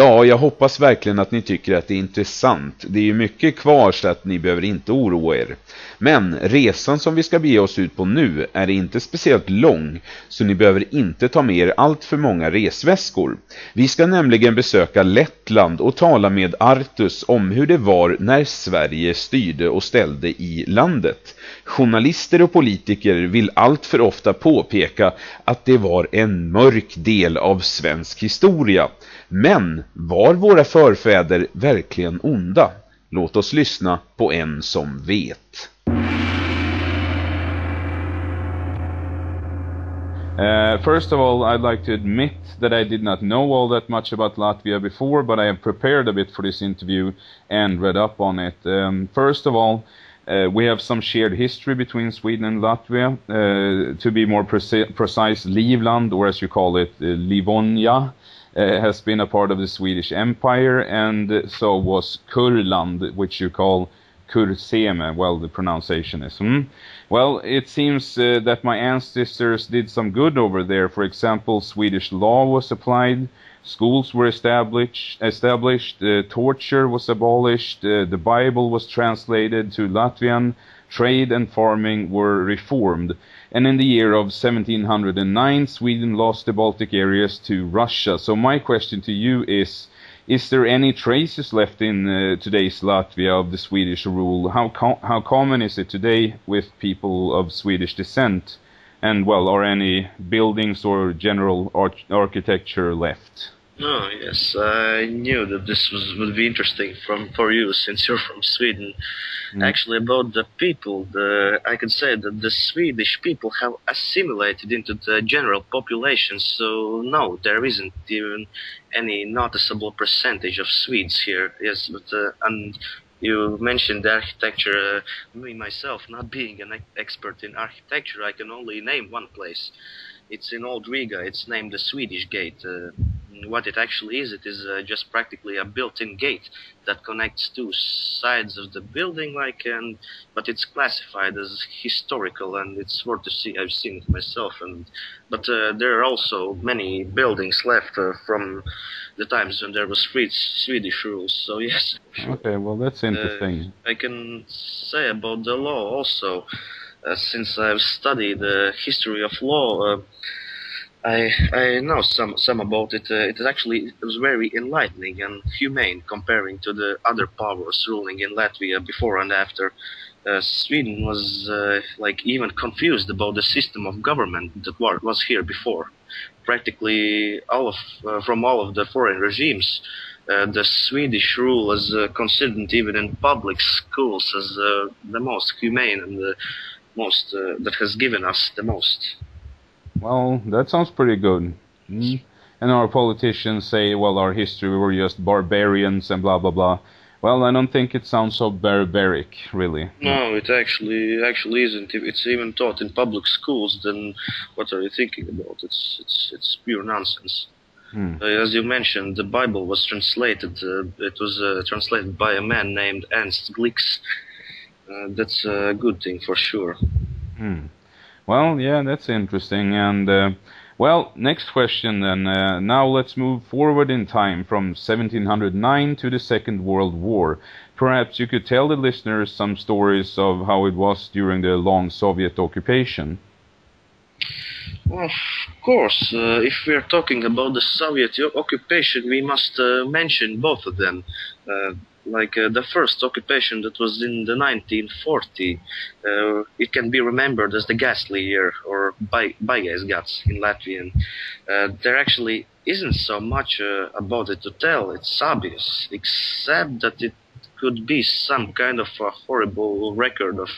Ja, jag hoppas verkligen att ni tycker att det är intressant. Det är ju mycket kvar så att ni behöver inte oroa er. Men resan som vi ska bege oss ut på nu är inte speciellt lång så ni behöver inte ta med er allt för många resväskor. Vi ska nämligen besöka Lettland och tala med Artus om hur det var när Sverige styrde och ställde i landet. Journalister och politiker vill allt för ofta påpeka att det var en mörk del av svensk historia. Men var våra förfäder verkligen onda? Låt oss lyssna på en som vet. Uh, first of all, I'd like to admit that I did not know all that much about Latvia before, but I have prepared a bit for this interview and read up on it. Um, first of all, uh, we have some shared history between Sweden and Latvia. Uh, to be more preci precise, Livland, or as you call it, uh, Livonia, uh, has been a part of the Swedish Empire, and so was Kurland, which you call Kurzeme. Well, the pronunciation is. Hmm? Well, it seems uh, that my ancestors did some good over there. For example, Swedish law was applied, schools were established, established uh, torture was abolished, uh, the Bible was translated to Latvian, trade and farming were reformed. And in the year of 1709, Sweden lost the Baltic areas to Russia. So my question to you is, is there any traces left in uh, today's Latvia of the Swedish rule? How how common is it today with people of Swedish descent? And well, are any buildings or general ar architecture left? Oh yes, I knew that this was would be interesting from for you [laughs] since you're from Sweden. Mm. Actually, about the people, the I can say that the Swedish people have assimilated into the general population. So no, there isn't even any noticeable percentage of Swedes here. Yes, but uh, and you mentioned the architecture. Uh, me myself, not being an expert in architecture, I can only name one place. It's in Old Riga. It's named the Swedish Gate. Uh, what it actually is, it is uh, just practically a built-in gate that connects two sides of the building, like, and but it's classified as historical, and it's worth to see. I've seen it myself, and but uh, there are also many buildings left uh, from the times when there was Swedish rules. So [laughs] yes. Okay, well that's interesting. Uh, I can say about the law also, uh, since I've studied the history of law. I I know some some about it. Uh, it is actually it was very enlightening and humane comparing to the other powers ruling in Latvia before and after. Uh, Sweden was uh, like even confused about the system of government that was here before. Practically all of uh, from all of the foreign regimes, uh, the Swedish rule was uh, considered even in public schools as the most humane and the most that has given us the most. Well, that sounds pretty good. Mm. And our politicians say, well, our history, we were just barbarians and blah, blah, blah. Well, I don't think it sounds so barbaric, really. No, it actually actually isn't. If it's even taught in public schools, then what are you thinking about? It's it's it's pure nonsense. Hmm. Uh, as you mentioned, the Bible was translated. Uh, it was uh, translated by a man named Ernst Glück. Uh, that's a good thing for sure. Hmm. Well, yeah, that's interesting. And, uh, well, next question then. Uh, now let's move forward in time from 1709 to the Second World War. Perhaps you could tell the listeners some stories of how it was during the long Soviet occupation. Well, of course, uh, if we are talking about the Soviet occupation, we must uh, mention both of them. Uh, like uh, the first occupation that was in the 1940. Uh, it can be remembered as the ghastly year, or Baigais gads in Latvian. Uh, there actually isn't so much uh, about it to tell. It's obvious, except that it could be some kind of a horrible record of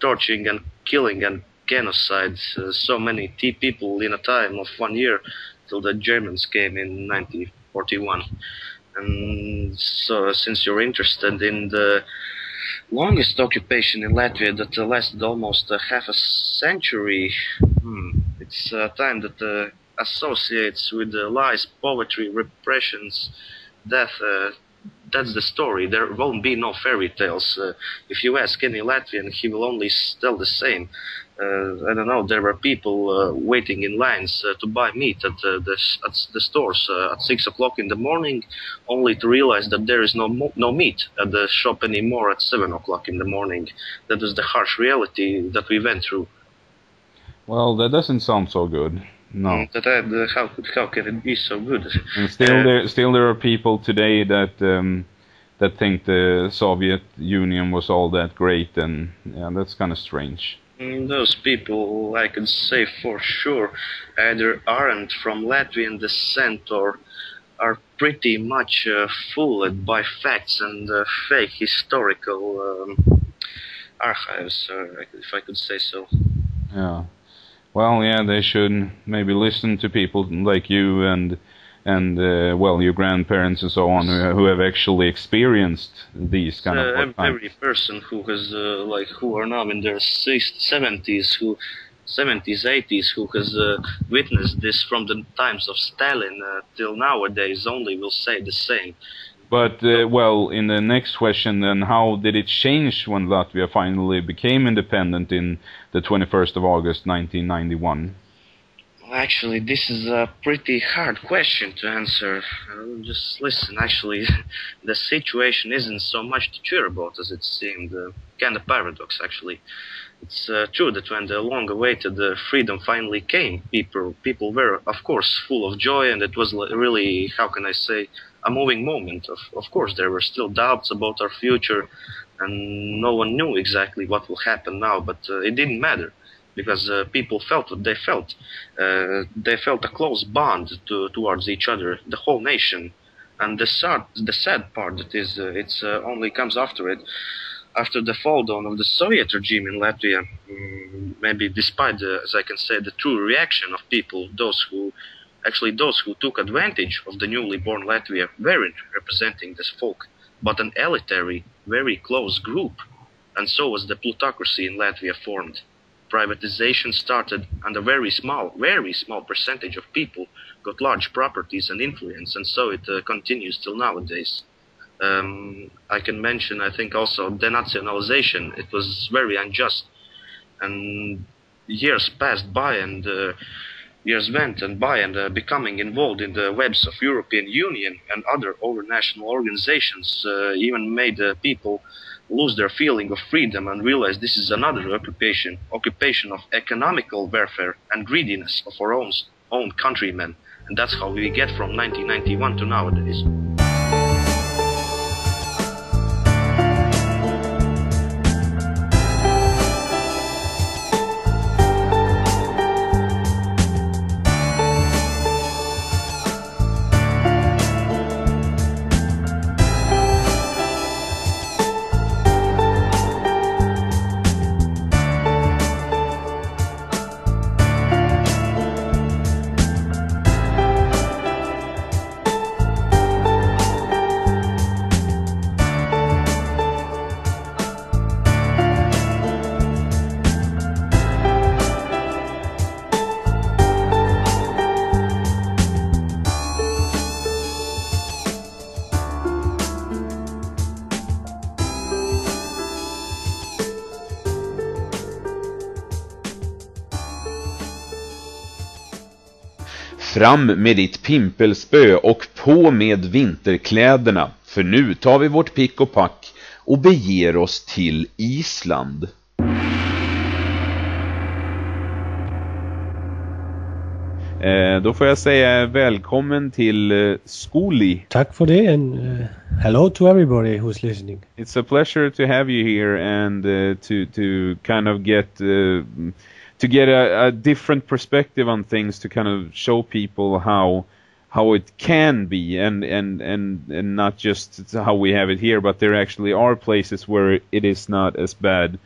torturing and killing and genocide. Uh, so many T people in a time of one year till the Germans came in 1941. And so, since you're interested in the longest occupation in Latvia that lasted almost a half a century, hmm, it's a time that uh, associates with lies, poverty, repressions, death, uh, that's the story. There won't be no fairy tales. Uh, if you ask any Latvian, he will only tell the same. Uh, I don't know. There were people uh, waiting in lines uh, to buy meat at the at the stores at six o'clock in the morning, only to realize that there is no no meat at the shop anymore at seven o'clock in the morning. That was the harsh reality that we went through. Well, that doesn't sound so good. No. Mm, that, uh, how could how can it be so good? And still, there still there are people today that um, that think the Soviet Union was all that great, and yeah, that's kind of strange. Mm, those people, I can say for sure, either aren't from Latvian descent or are pretty much uh, fooled by facts and uh, fake historical um, archives, uh, if I could say so. Yeah. Well, yeah, they should maybe listen to people like you and and uh, well, your grandparents and so on who, who have actually experienced these kind uh, of. Every person who has uh, like who are now in their seventies, who 70s, 80s, who has uh, witnessed this from the times of Stalin uh, till nowadays, only will say the same. But, uh, well, in the next question, then, how did it change when Latvia finally became independent in the 21st of August 1991? Actually, this is a pretty hard question to answer. Uh, just listen, actually, [laughs] the situation isn't so much to cheer about as it seemed. Uh, kind of paradox, actually. It's uh, true that when the long-awaited uh, freedom finally came, people people were, of course, full of joy, and it was really, how can I say, a moving moment. Of, of course, there were still doubts about our future, and no one knew exactly what will happen now, but uh, it didn't matter because uh, people felt what they felt. Uh, they felt a close bond to, towards each other, the whole nation. And the sad, the sad part that is, uh, it's only comes after it. After the fall down of the Soviet regime in Latvia, um, maybe despite, the, as I can say, the true reaction of people, those who Actually, those who took advantage of the newly born Latvia weren't representing this folk, but an elitary, very close group. And so was the plutocracy in Latvia formed. Privatization started, and a very small, very small percentage of people got large properties and influence, and so it uh, continues till nowadays. Um, I can mention, I think, also denationalization. It was very unjust, and years passed by, and uh, years went and by and uh, becoming involved in the webs of European Union and other overnational organizations uh, even made uh, people lose their feeling of freedom and realize this is another occupation, occupation of economical warfare and greediness of our own, own countrymen. And that's how we get from 1991 to nowadays. Fram med ditt pimpelspö och på med vinterkläderna, för nu tar vi vårt pick och pack och beger oss till Island. Eh, då får jag säga välkommen till uh, Skoli. Tack för det and uh, hello to everybody who's listening. It's a pleasure to have you here and uh, to to kind of get uh, to get a, a, different perspective on things to kind of show people how how it can be and and and and not just how we have it here but there actually are places where it is not as bad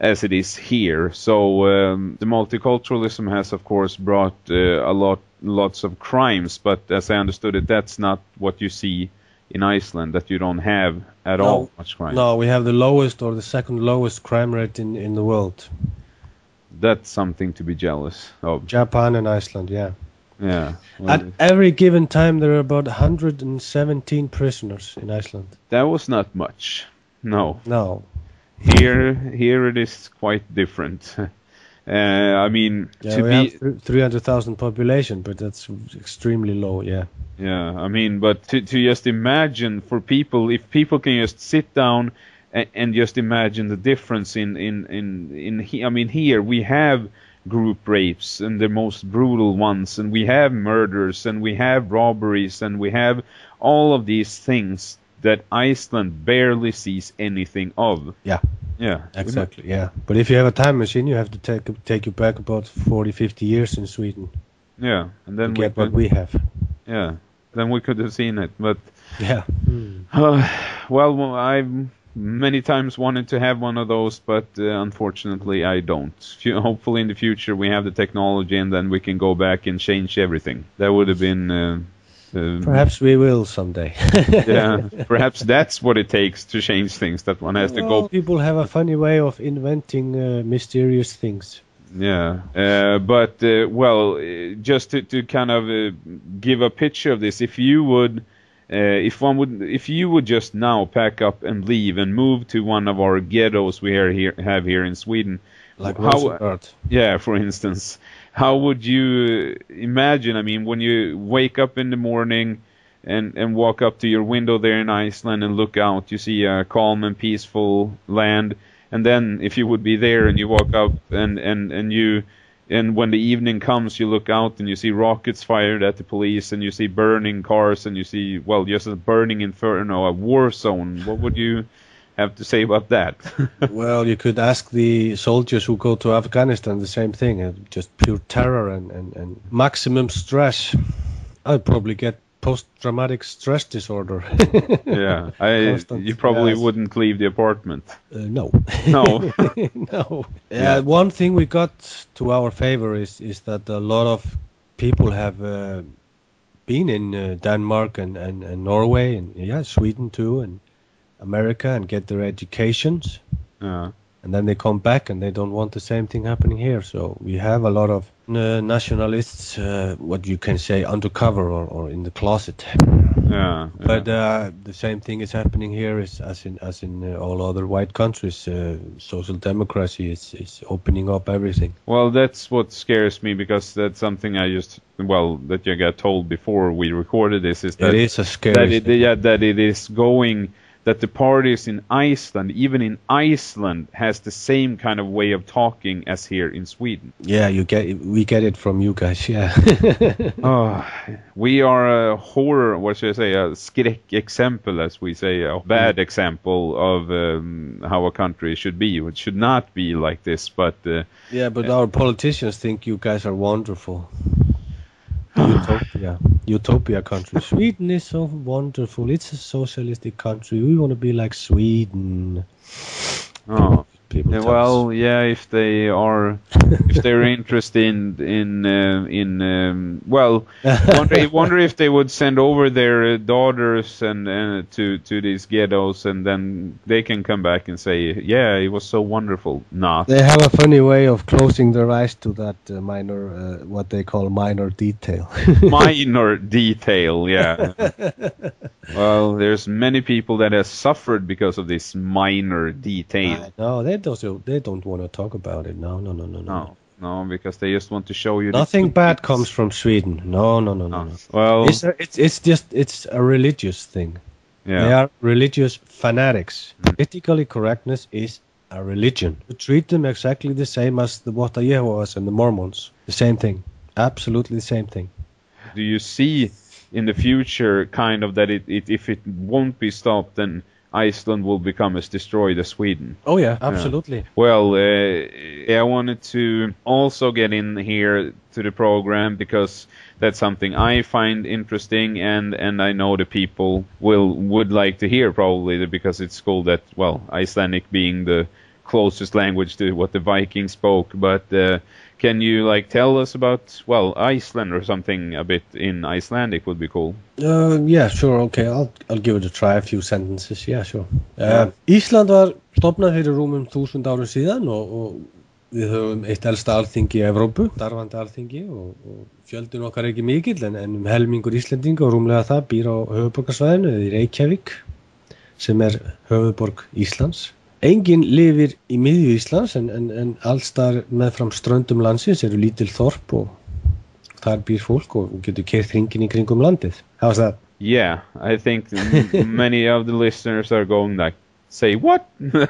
as it is here. So um, the multiculturalism has of course brought uh, a lot lots of crimes but as i understood it that's not what you see in Iceland that you don't have at no, all much crime. No, we have the lowest or the second lowest crime rate in, in the world that's something to be jealous of. Japan and Iceland, yeah. Yeah. well, At every given time, there are about 117 prisoners in Iceland. that was not much. No. No. Here, here it is quite different. [laughs] Uh, I mean, Yeah, to we be, th- 300,000 population, but that's extremely low. Yeah. Yeah, I mean, but to, to just imagine for people, if people can just sit down and, and just imagine the difference in in in in. He, I mean, here we have group rapes and the most brutal ones, and we have murders, and we have robberies, and we have all of these things that Iceland barely sees anything of. Yeah. Yeah, Exactly. Yeah. But if you have a time machine, you have to take take you back about 40, 50 years in Sweden Yeah, and then we get what we have. yeah, then we could have seen it, but Yeah. Uh, [sighs] well, well, I've many times wanted to have one of those, but uh, unfortunately I don't. Fu- Hopefully in the future we have the technology and then we can go back and change everything. That would have been. Uh, uh, Perhaps we will someday. [laughs] yeah, [laughs] perhaps that's what it takes to change things. That one has to Well, go. people have a funny way of inventing uh, mysterious things. Yeah, uh, but uh, well, uh, just to, to kind of uh, give a picture of this, if you would, uh, if one would, if you would just now pack up and leave and move to one of our ghettos we here have here in Sweden, Like how, yeah, for instance, how would you imagine? I mean, when you wake up in the morning and and walk up to your window there in Iceland and look out, you see a calm and peaceful land, and then if you would be there and you walk up and and and you and when the evening comes, you look out and you see rockets fired at the police, and you see burning cars, and you see well, just a burning inferno, a war zone. What would you have to say about that? [laughs] well, you could ask the soldiers who go to Afghanistan the same thing. uh, Just pure terror and, and, and maximum stress. I'd probably get post-traumatic stress disorder. [laughs] yeah, I [laughs] Constant you probably stress. wouldn't leave the apartment. Uh, no. [laughs] No. no. Yeah. Uh, one thing we got to our favor is is that a lot of people have uh, been in uh, Denmark and, and, and Norway and yeah Sweden too and America and get their educations Yeah. and then they come back and they don't want the same thing happening here. So we have a lot of nationalists, uh, what you can say, undercover or, or in the closet. Yeah. But uh, the same thing is happening here is, as in as in uh, all other white countries. Uh, social democracy is, is opening up everything. Well, that's what scares me because that's something I just well that you got told before we recorded this is that it is a scary. that it, thing. yeah that it is going that the parties in Iceland even in Iceland has the same kind of way of talking as here in Sweden. Yeah, you get it, we get it from you guys. Yeah. Oh, [laughs] we are a horror, what should I say, a skräckexempel, as we say, a bad example of um, how a country should be. It should not be like this, but uh, yeah, but our politicians think you guys are wonderful. Utopia, [sighs] utopia country. [laughs] Sweden is so wonderful. It's a socialistic country. We want to be like Sweden. oh, People Yeah, well, yeah, if they are, if they're interested in in uh, in um, well, [laughs] wonder, wonder if they would send over their uh, daughters and uh, to to these ghettos, and then they can come back and say, yeah, it was so wonderful. Not. They have a funny way of closing their eyes to that uh, minor, uh, what they call minor detail. [laughs] minor detail, yeah. [laughs] well, there's many people that have suffered because of this minor detail. no, they don't. They don't want to talk about it. No, no, no, no, no. No, no, because they just want to show you. Nothing bad comes from Sweden. No, no, no, no. No. Well, It's, a, it's it's just it's a religious thing. They are religious fanatics. Mm. Politically correctness is a religion. You treat them exactly the same as the Wata Yehovahs and the Mormons. The same thing. Absolutely the same thing. do you see in the future kind of that it, it if it won't be stopped, then Iceland will become as destroyed as Sweden? Oh yeah, absolutely. Well, uh, I wanted to also get in here to the program because that's something I find interesting, and and I know the people will would like to hear probably because it's cool that well Icelandic being the closest language to what the Vikings spoke, but. Uh, can you like tell us about well Iceland or something a bit in Icelandic would be cool. Uh, yeah, sure, okay, I'll, I'll give it a try, a few sentences, yeah, sure. Uh, Yeah. Ísland var stopnað fyrir rúmum þúsund árum síðan og, og við höfum eitt elsta alþingi í Evrópu, darfandi alþingi og, og fjöldun okkar er ekki mikill en, en um helmingur Íslendinga og rúmlega það býr á höfuborgarsvæðinu eða í Reykjavík sem er höfuborg Íslands. Engin lifir í miðju Íslands en, en, en allstar með fram ströndum landsins eru lítil þorp og þar býr fólk og getur keirt hringin í kringum landið. How was that? Yeah, I think [laughs] many of the listeners are going like say what? [laughs] uh,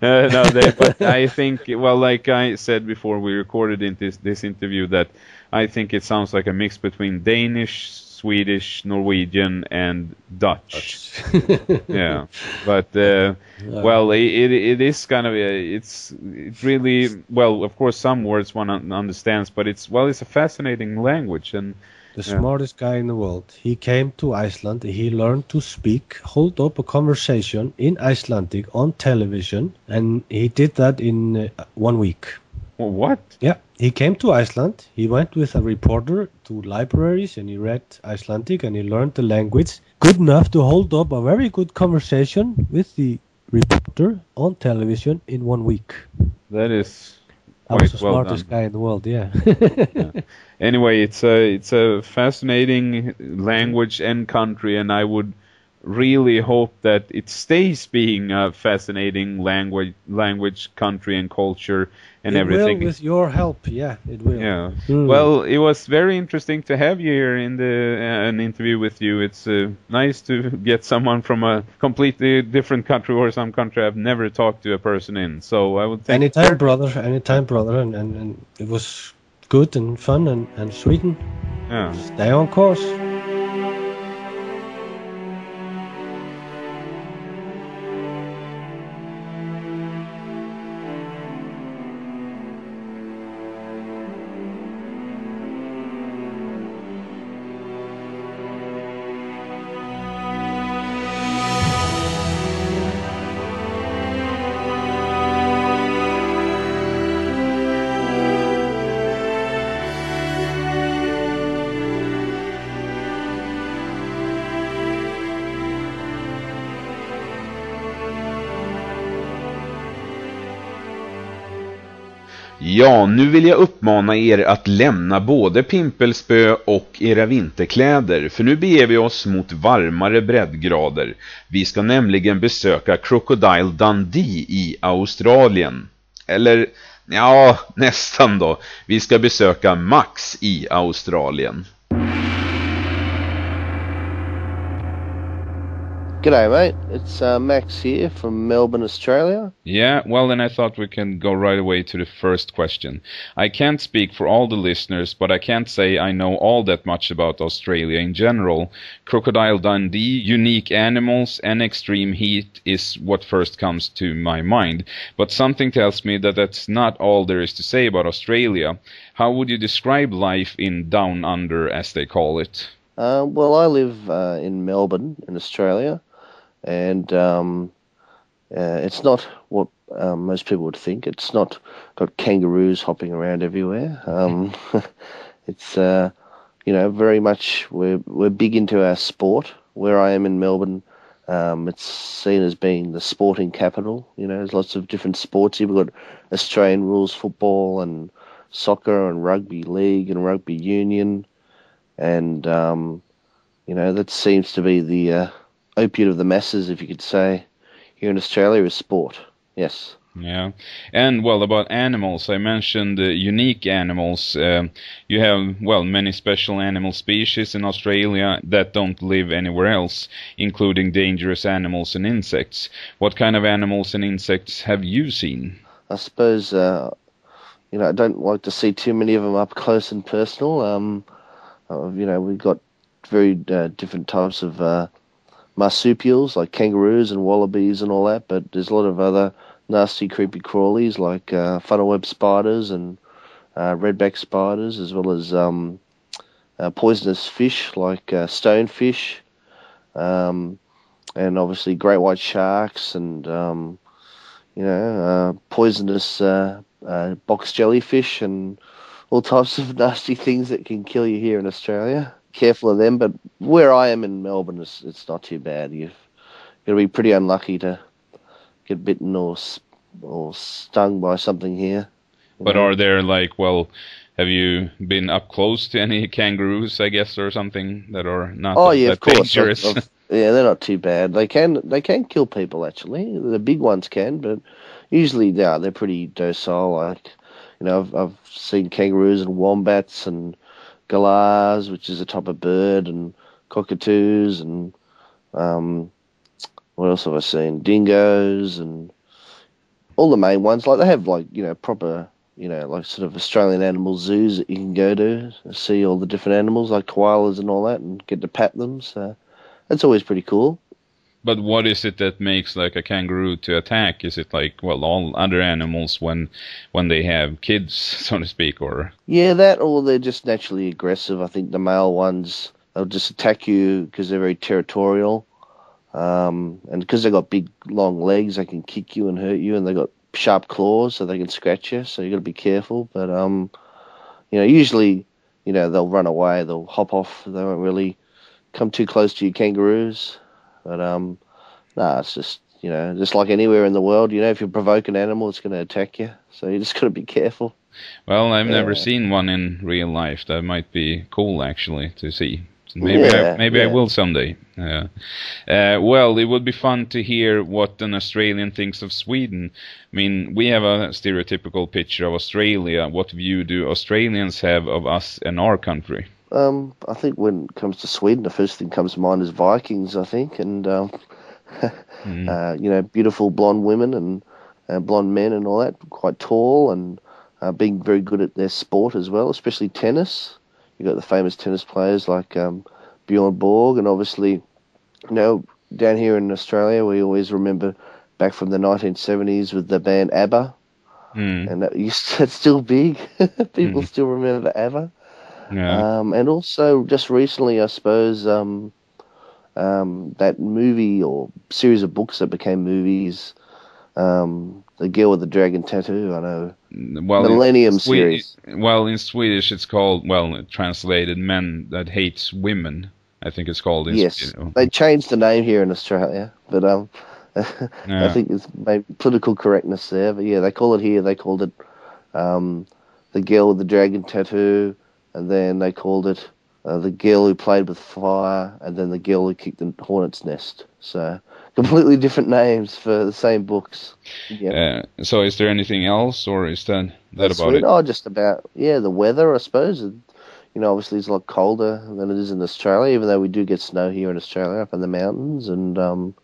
no, they, but I think well, like I said before, we recorded in this this interview that I think it sounds like a mix between Danish, Swedish, Norwegian, and Dutch. [laughs] yeah, but uh, well, it, it is kind of a, it's it really well. Of course, some words one understands, but it's well, it's a fascinating language and the yeah. smartest guy in the world. He came to Iceland, he learned to speak, hold up a conversation in Icelandic on television, and he did that in uh, one week. What? Yeah, he came to Iceland, he went with a reporter to libraries and he read Icelandic and he learned the language good enough to hold up a very good conversation with the reporter on television in one week. That is I was the well smartest done. guy in the world. Yeah. [laughs] yeah. Anyway, it's a it's a fascinating language and country, and I would really hope that it stays being a fascinating language, language, country, and culture, and it everything. Will with your help, yeah, it will. Yeah. Mm. Well, it was very interesting to have you here in the uh, an interview with you. It's uh, nice to get someone from a completely different country or some country I've never talked to a person in. So I would thank. Anytime, brother. Anytime, brother. And, and, and it was good and fun and, and Sweden. Yeah. Stay on course. Ja, nu vill jag uppmana er att lämna både pimpelspö och era vinterkläder, för nu beger vi oss mot varmare breddgrader. Vi ska nämligen besöka Crocodile Dundee i Australien. Eller, ja, nästan då. Vi ska besöka Max i Australien. G'day, mate. It's uh, Max here from Melbourne, Australia. Yeah, well, then I thought we can go right away to the first question. I can't speak for all the listeners, but I can't say I know all that much about Australia in general. Crocodile Dundee, unique animals, and extreme heat is what first comes to my mind. But something tells me that that's not all there is to say about Australia. How would you describe life in Down Under, as they call it? Uh, well, I live uh, in Melbourne, in Australia and um, uh, it's not what um, most people would think. It's not got kangaroos hopping around everywhere. Um, [laughs] it's uh, you know very much we're we're big into our sport. Where I am in Melbourne, um, it's seen as being the sporting capital. You know, there's lots of different sports. We've got Australian rules football and soccer and rugby league and rugby union, and um, you know that seems to be the uh, opiate of the masses, if you could say, here in Australia is sport. Yes. Yeah, and well about animals, I mentioned uh, unique animals. Uh, you have well many special animal species in Australia that don't live anywhere else, including dangerous animals and insects. What kind of animals and insects have you seen? I suppose uh, you know I don't like to see too many of them up close and personal. Um, uh, you know we've got very uh, different types of uh, marsupials like kangaroos and wallabies and all that, but there's a lot of other nasty, creepy crawlies like uh, funnel-web spiders and uh, redback spiders, as well as um, uh, poisonous fish like uh, stonefish, um, and obviously great white sharks and um, you know uh, poisonous uh, box jellyfish and all types of [laughs] nasty things that can kill you here in Australia careful of them. But where I am in Melbourne, it's, it's not too bad. You've got to be pretty unlucky to get bitten or or stung by something here. But are there like well? Have you been up close to any kangaroos, I guess, or something that are not Oh that, yeah, of course. dangerous? I've- I've- [laughs] yeah, they're not too bad. They can they can kill people actually. The big ones can, but usually they are. They're pretty docile. Like you know, I've, I've seen kangaroos and wombats and galahs, which is a type of bird, and cockatoos and um, what else have I seen? Dingoes and all the main ones. Like they have like you know proper you know like sort of Australian animal zoos that you can go to see all the different animals like koalas and all that, and get to pat them. So that's always pretty cool. But what is it that makes like a kangaroo to attack? Is it like well all other animals when when they have kids, [laughs] so to speak, or Yeah, that or they're just naturally aggressive. I think the male ones they'll just attack you because they're very territorial, um, and because they've got big long legs, they can kick you and hurt you, and they've got sharp claws, so they can scratch you. So you got to be careful. But um, you know, usually, you know, they'll run away, they'll hop off. They won't really come too close to you kangaroos. But um, nah, it's just you know, just like anywhere in the world, you know, if you provoke an animal, it's going to attack you. So you just [laughs] got to be careful. well, I've never seen one in real life. That might be cool actually to see. Maybe Yeah, I, maybe I will someday. Yeah. Uh, well, it would be fun to hear what an Australian thinks of Sweden. I mean, we have a stereotypical picture of Australia. What view do Australians have of us and our country? Um, I think when it comes to Sweden, the first thing comes to mind is Vikings. I think, and um, [laughs] Mm. uh, you know, beautiful blonde women and uh, blonde men and all that, quite tall and uh, being very good at their sport as well, especially tennis. You got the famous tennis players like um, Bjorn Borg, and obviously, you know, down here in Australia, we always remember back from the 1970s with the band ABBA, Mm. and that used that's [laughs] still big. [laughs] People Mhm. still remember ABBA. Yeah. Um, and also, just recently, I suppose, um, um, that movie or series of books that became movies, um, The Girl with the Dragon Tattoo, I know. well, in Millennium Swe- series. Well, in Swedish, it's called well translated "Men That Hates Women." I think it's called. In Yes, Sweden. they changed the name here in Australia, but um, [laughs] I think it's maybe political correctness there. But yeah, they call it here. They called it um, The Girl with the Dragon Tattoo, and then they called it uh, The Girl Who Played with Fire, and then The Girl Who Kicked the Hornet's Nest. So [laughs] completely different names for the same books. Yeah. Uh, so, is there anything else, or is that that That's about sweet. it? Oh, just about yeah, the weather, I suppose. You know, obviously it's a lot colder than it is in Australia, even though we do get snow here in Australia up in the mountains. And um,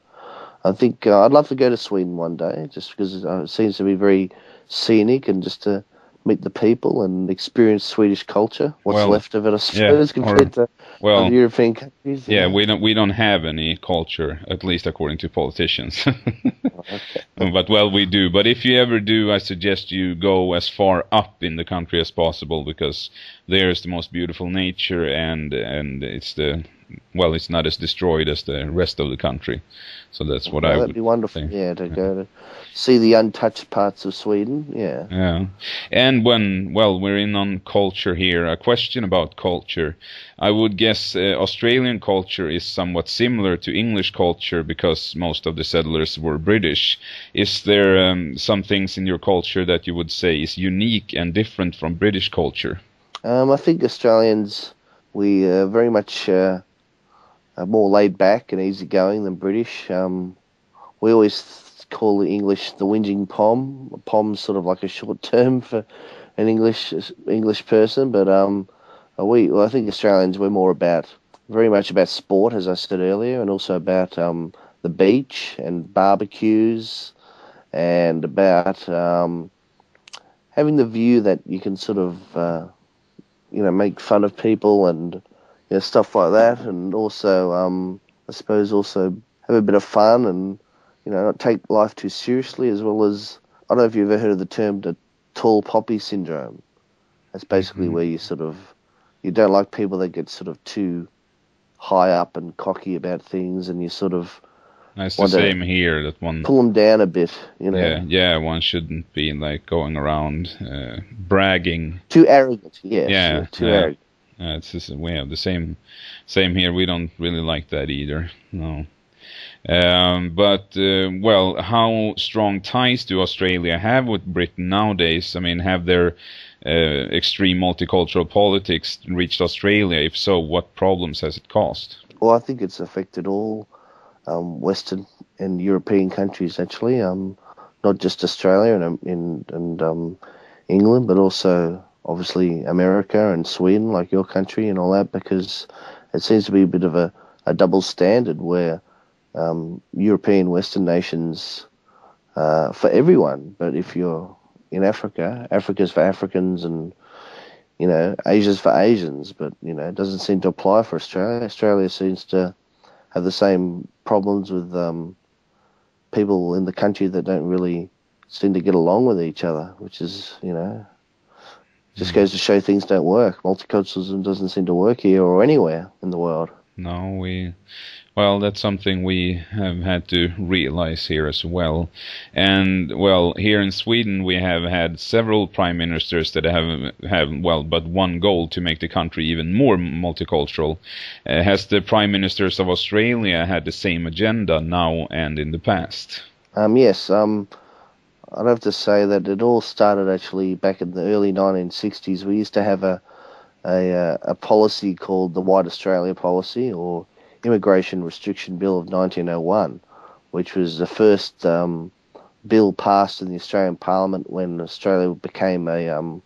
I think uh, I'd love to go to Sweden one day, just because uh, it seems to be very scenic and just to meet the people and experience Swedish culture. What's Well, left of it, I yeah, suppose, or- compared to Well, other European countries. yeah, we don't we don't have any culture, at least according to politicians. [laughs] but well, we do. But if you ever do, I suggest you go as far up in the country as possible because there's the most beautiful nature, and and it's the well, it's not as destroyed as the rest of the country. So that's what Well, I that'd would be wonderful. think. Yeah, to go to see the untouched parts of Sweden. Yeah. Yeah. And when, well, we're in on culture here, a question about culture. I would guess uh, Australian culture is somewhat similar to English culture because most of the settlers were British. Is there um, some things in your culture that you would say is unique and different from British culture? Um, I think Australians, we uh, very much uh, are more laid back and easygoing than British. Um, we always call the English the whinging pom. Pom's sort of like a short term for an English English person, but um, we well, I think Australians we're more about very much about sport, as I said earlier, and also about um, the beach and barbecues, and about um, having the view that you can sort of uh, you know make fun of people and you know, stuff like that, and also um, I suppose also have a bit of fun and you know not take life too seriously, as well as I don't know if you've ever heard of the term the tall poppy syndrome. That's basically where you sort of you don't like people that get sort of too high up and cocky about things, and you sort of It's the same here that one. pull them down a bit. You know, Yeah, yeah, one shouldn't be like going around uh, bragging too arrogant. Yes, Yeah, yeah, too yeah. arrogant. Uh, it's just, we have the same same here. We don't really like that either. No. Um, but uh, well, how strong ties do Australia have with Britain nowadays? I mean, have their uh, extreme multicultural politics reached Australia? If so, what problems has it caused? Well, I think it's affected all um, Western and European countries actually, um, not just Australia and in, and um, England, but also obviously America and Sweden, like your country and all that, because it seems to be a bit of a, a double standard where um, European Western nations uh, for everyone, but if you're in Africa, Africa's for Africans and you know Asia's for Asians, but you know it doesn't seem to apply for Australia. Australia seems to have the same problems with um, people in the country that don't really seem to get along with each other, which is you know just hmm. goes to show things don't work. Multiculturalism doesn't seem to work here or anywhere in the world. No, we well, that's something we have had to realize here as well. And well, here in Sweden, we have had several prime ministers that have have well, but one goal to make the country even more multicultural. Uh, has the prime ministers of Australia had the same agenda now and in the past? Um, yes. Um, I'd have to say that it all started actually back in the early 1960s. We used to have a a, uh, a policy called the White Australia Policy, or Immigration Restriction Bill of 1901, which was the first um, bill passed in the Australian Parliament when Australia became a um,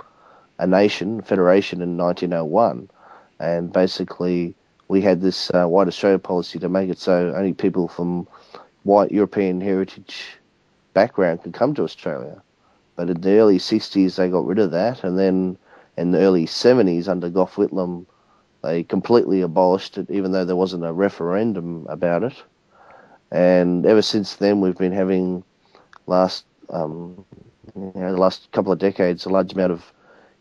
a nation, federation in 1901, and basically we had this uh, white Australia policy to make it so only people from white European heritage background could come to Australia. But in the early 60s, they got rid of that, and then in the early 70s, under Gough Whitlam, they completely abolished it, even though there wasn't a referendum about it. And ever since then, we've been having last um, you know, the last couple of decades a large amount of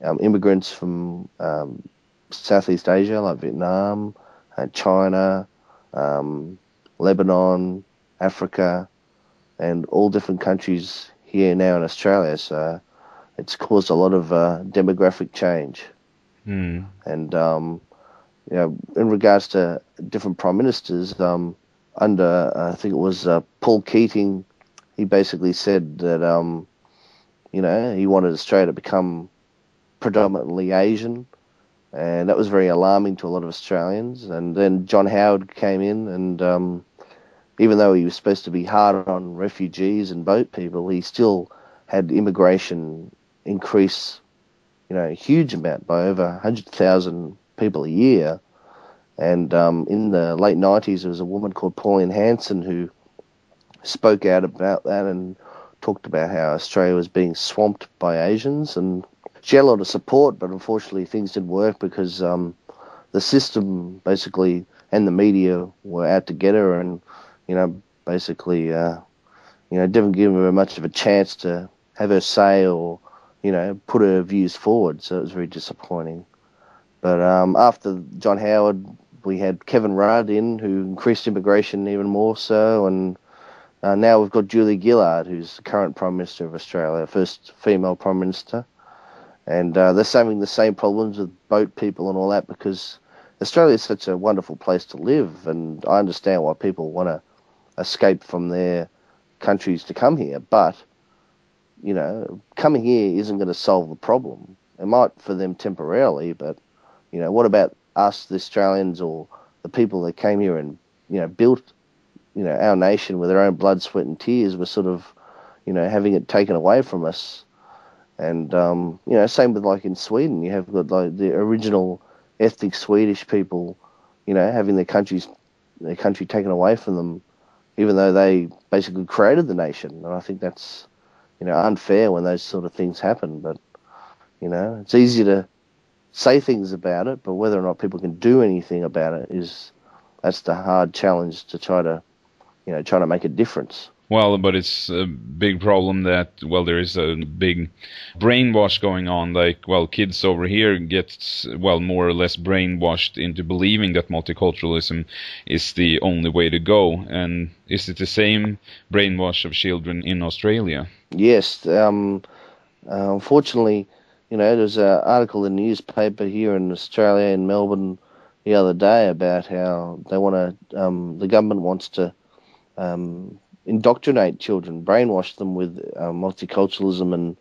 um, immigrants from um, Southeast Asia, like Vietnam, and China, um, Lebanon, Africa, and all different countries here now in Australia. So it's caused a lot of uh, demographic change. Mm. And um, you know, in regards to different prime ministers, um, under I think it was uh, Paul Keating, he basically said that um, you know he wanted Australia to become predominantly Asian, and that was very alarming to a lot of Australians. And then John Howard came in, and um, even though he was supposed to be hard on refugees and boat people, he still had immigration increase, you know, a huge amount by over 100,000 people a year. And um, in the late 90s, there was a woman called Pauline Hanson who spoke out about that and talked about how Australia was being swamped by Asians. And she had a lot of support, but unfortunately, things didn't work because um, the system basically and the media were out to get her and, you know, basically, uh, you know, didn't give her much of a chance to have her say or, you know, put her views forward. So it was very disappointing. But um, after John Howard, we had Kevin Rudd in, who increased immigration even more so, and uh, now we've got Julia Gillard, who's the current Prime Minister of Australia, first female Prime Minister. And uh, they're having the same problems with boat people and all that because Australia is such a wonderful place to live, and I understand why people want to escape from their countries to come here. But you know, coming here isn't going to solve the problem. It might for them temporarily, but you know, what about us, the Australians, or the people that came here and you know built you know our nation with their own blood, sweat, and tears? We're sort of you know having it taken away from us. And um, you know, same with like in Sweden, you have got like the original ethnic Swedish people, you know, having their countries their country taken away from them, even though they basically created the nation. And I think that's you know unfair when those sort of things happen. But you know, it's easy to say things about it, but whether or not people can do anything about it is that's the hard challenge to try to you know try to make a difference. Well, but it's a big problem that well there is a big brainwash going on. Like well, kids over here get well more or less brainwashed into believing that multiculturalism is the only way to go. And is it the same brainwash of children in Australia? Yes. Um, uh, unfortunately, you know, there's an article in the newspaper here in Australia in Melbourne the other day about how they want to, um, the government wants to um, indoctrinate children, brainwash them with uh, multiculturalism, and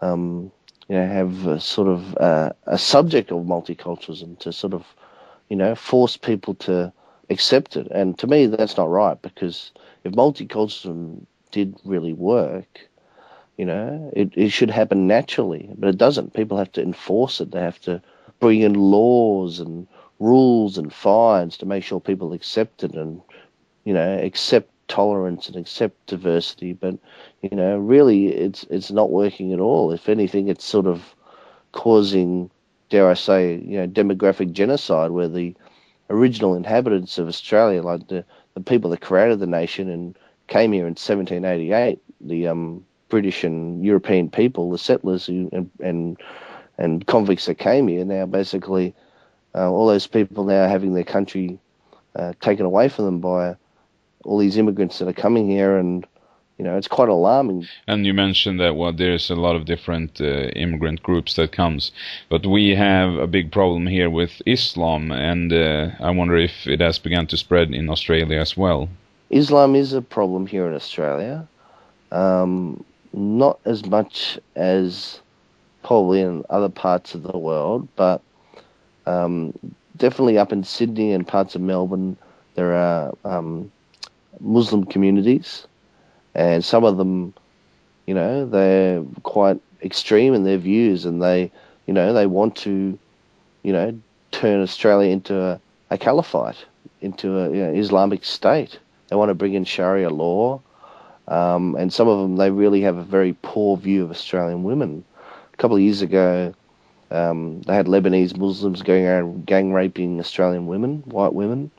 um, you know have a sort of uh, a subject of multiculturalism to sort of you know force people to accept it. And to me, that's not right because if multiculturalism did really work, you know, it, it should happen naturally, but it doesn't. People have to enforce it. They have to bring in laws and rules and fines to make sure people accept it and, you know, accept tolerance and accept diversity. But, you know, really it's it's not working at all. If anything, it's sort of causing, dare I say, you know, demographic genocide where the original inhabitants of Australia, like the, the people that created the nation and came here in 1788, the um, British and European people, the settlers who, and, and and convicts that came here, now basically uh, all those people now having their country uh, taken away from them by all these immigrants that are coming here, and you know it's quite alarming. And you mentioned that well, there's a lot of different uh, immigrant groups that comes, but we have a big problem here with Islam, and uh, I wonder if it has begun to spread in Australia as well. Islam is a problem here in Australia. Um, not as much as probably in other parts of the world, but um, definitely up in Sydney and parts of Melbourne, there are um, Muslim communities, and some of them, you know, they're quite extreme in their views, and they, you know, they want to, you know, turn Australia into a, a caliphate, into an you know, Islamic state. They want to bring in Sharia law um, and some of them, they really have a very poor view of Australian women. A couple of years ago, um, they had Lebanese Muslims going around gang raping Australian women, white women,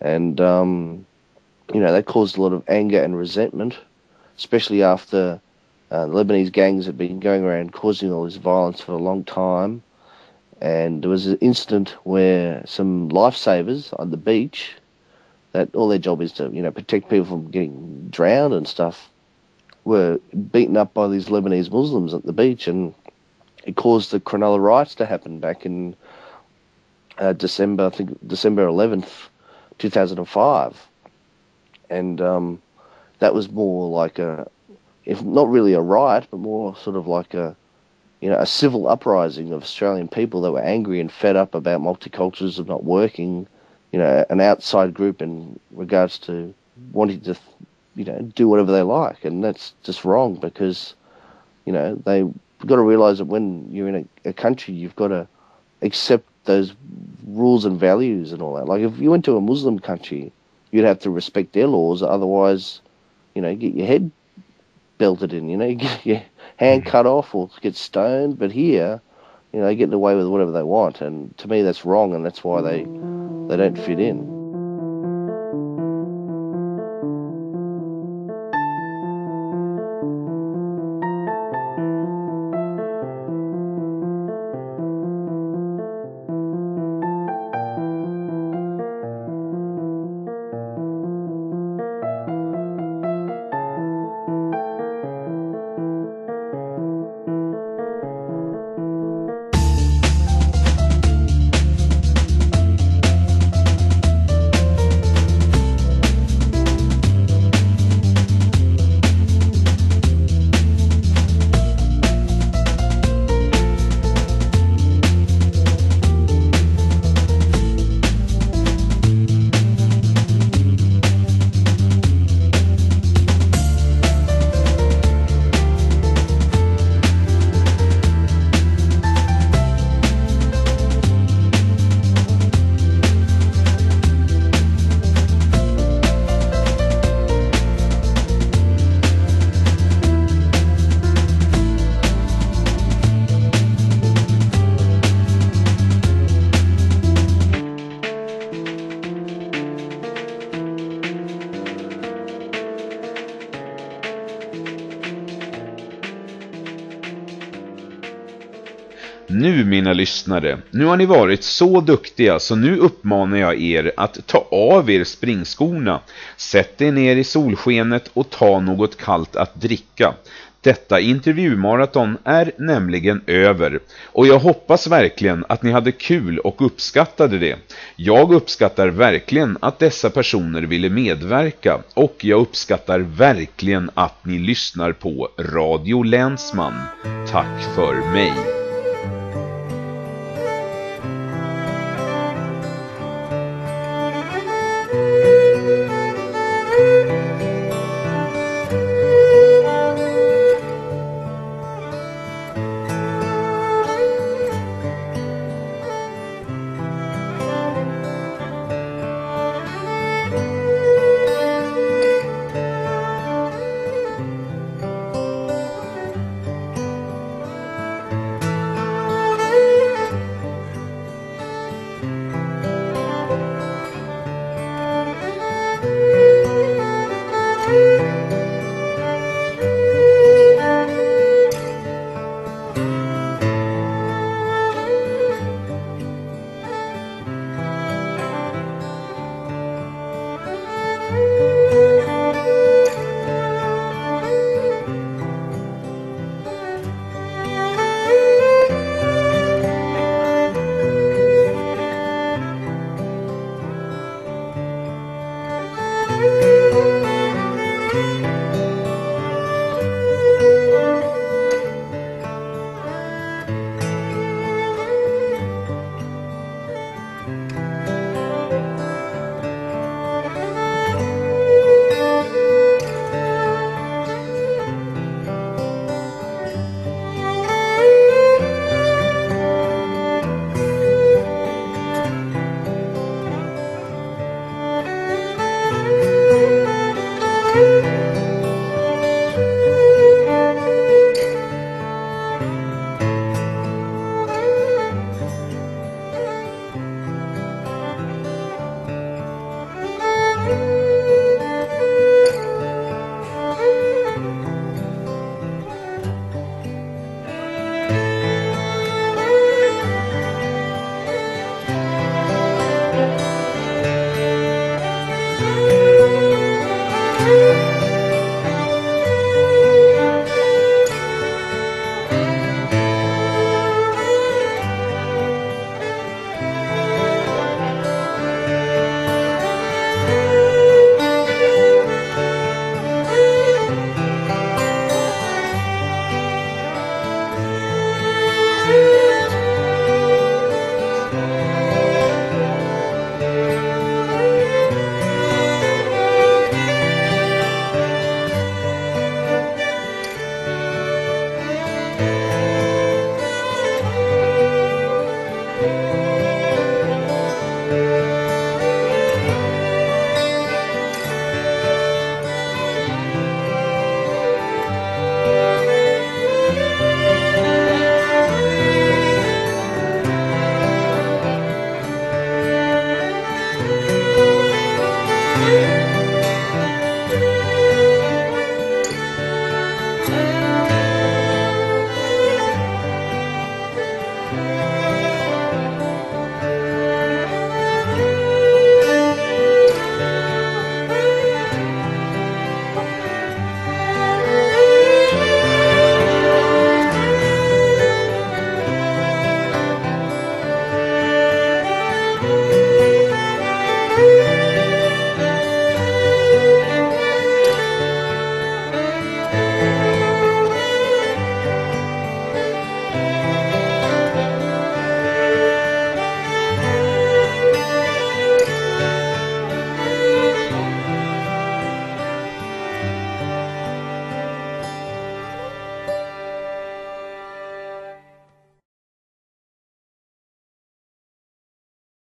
and um, you know that caused a lot of anger and resentment, especially after uh, Lebanese gangs had been going around causing all this violence for a long time. And there was an incident where some lifesavers on the beach that all their job is to you know protect people from getting drowned and stuff were beaten up by these Lebanese Muslims at the beach, and it caused the Cronulla riots to happen back in uh, December, I think December 11th, 2005, and um, that was more like a, if not really a riot, but more sort of like a, you know, a civil uprising of Australian people that were angry and fed up about multiculturalism not working you know, an outside group in regards to wanting to, you know, do whatever they like, and that's just wrong because, you know, they got to realise that when you're in a, a country, you've got to accept those rules and values and all that. Like if you went to a Muslim country, you'd have to respect their laws, otherwise, you know, get your head belted in, you know, [laughs] get your hand mm. cut off or get stoned. But here, you know, they're getting away with whatever they want, and to me, that's wrong, and that's why they they don't fit in. Nu mina lyssnare, nu har ni varit så duktiga så nu uppmanar jag er att ta av er springskorna, sätt er ner i solskenet och ta något kallt att dricka. Detta intervjumaraton är nämligen över och jag hoppas verkligen att ni hade kul och uppskattade det. Jag uppskattar verkligen att dessa personer ville medverka och jag uppskattar verkligen att ni lyssnar på Radio Länsman. Tack för mig.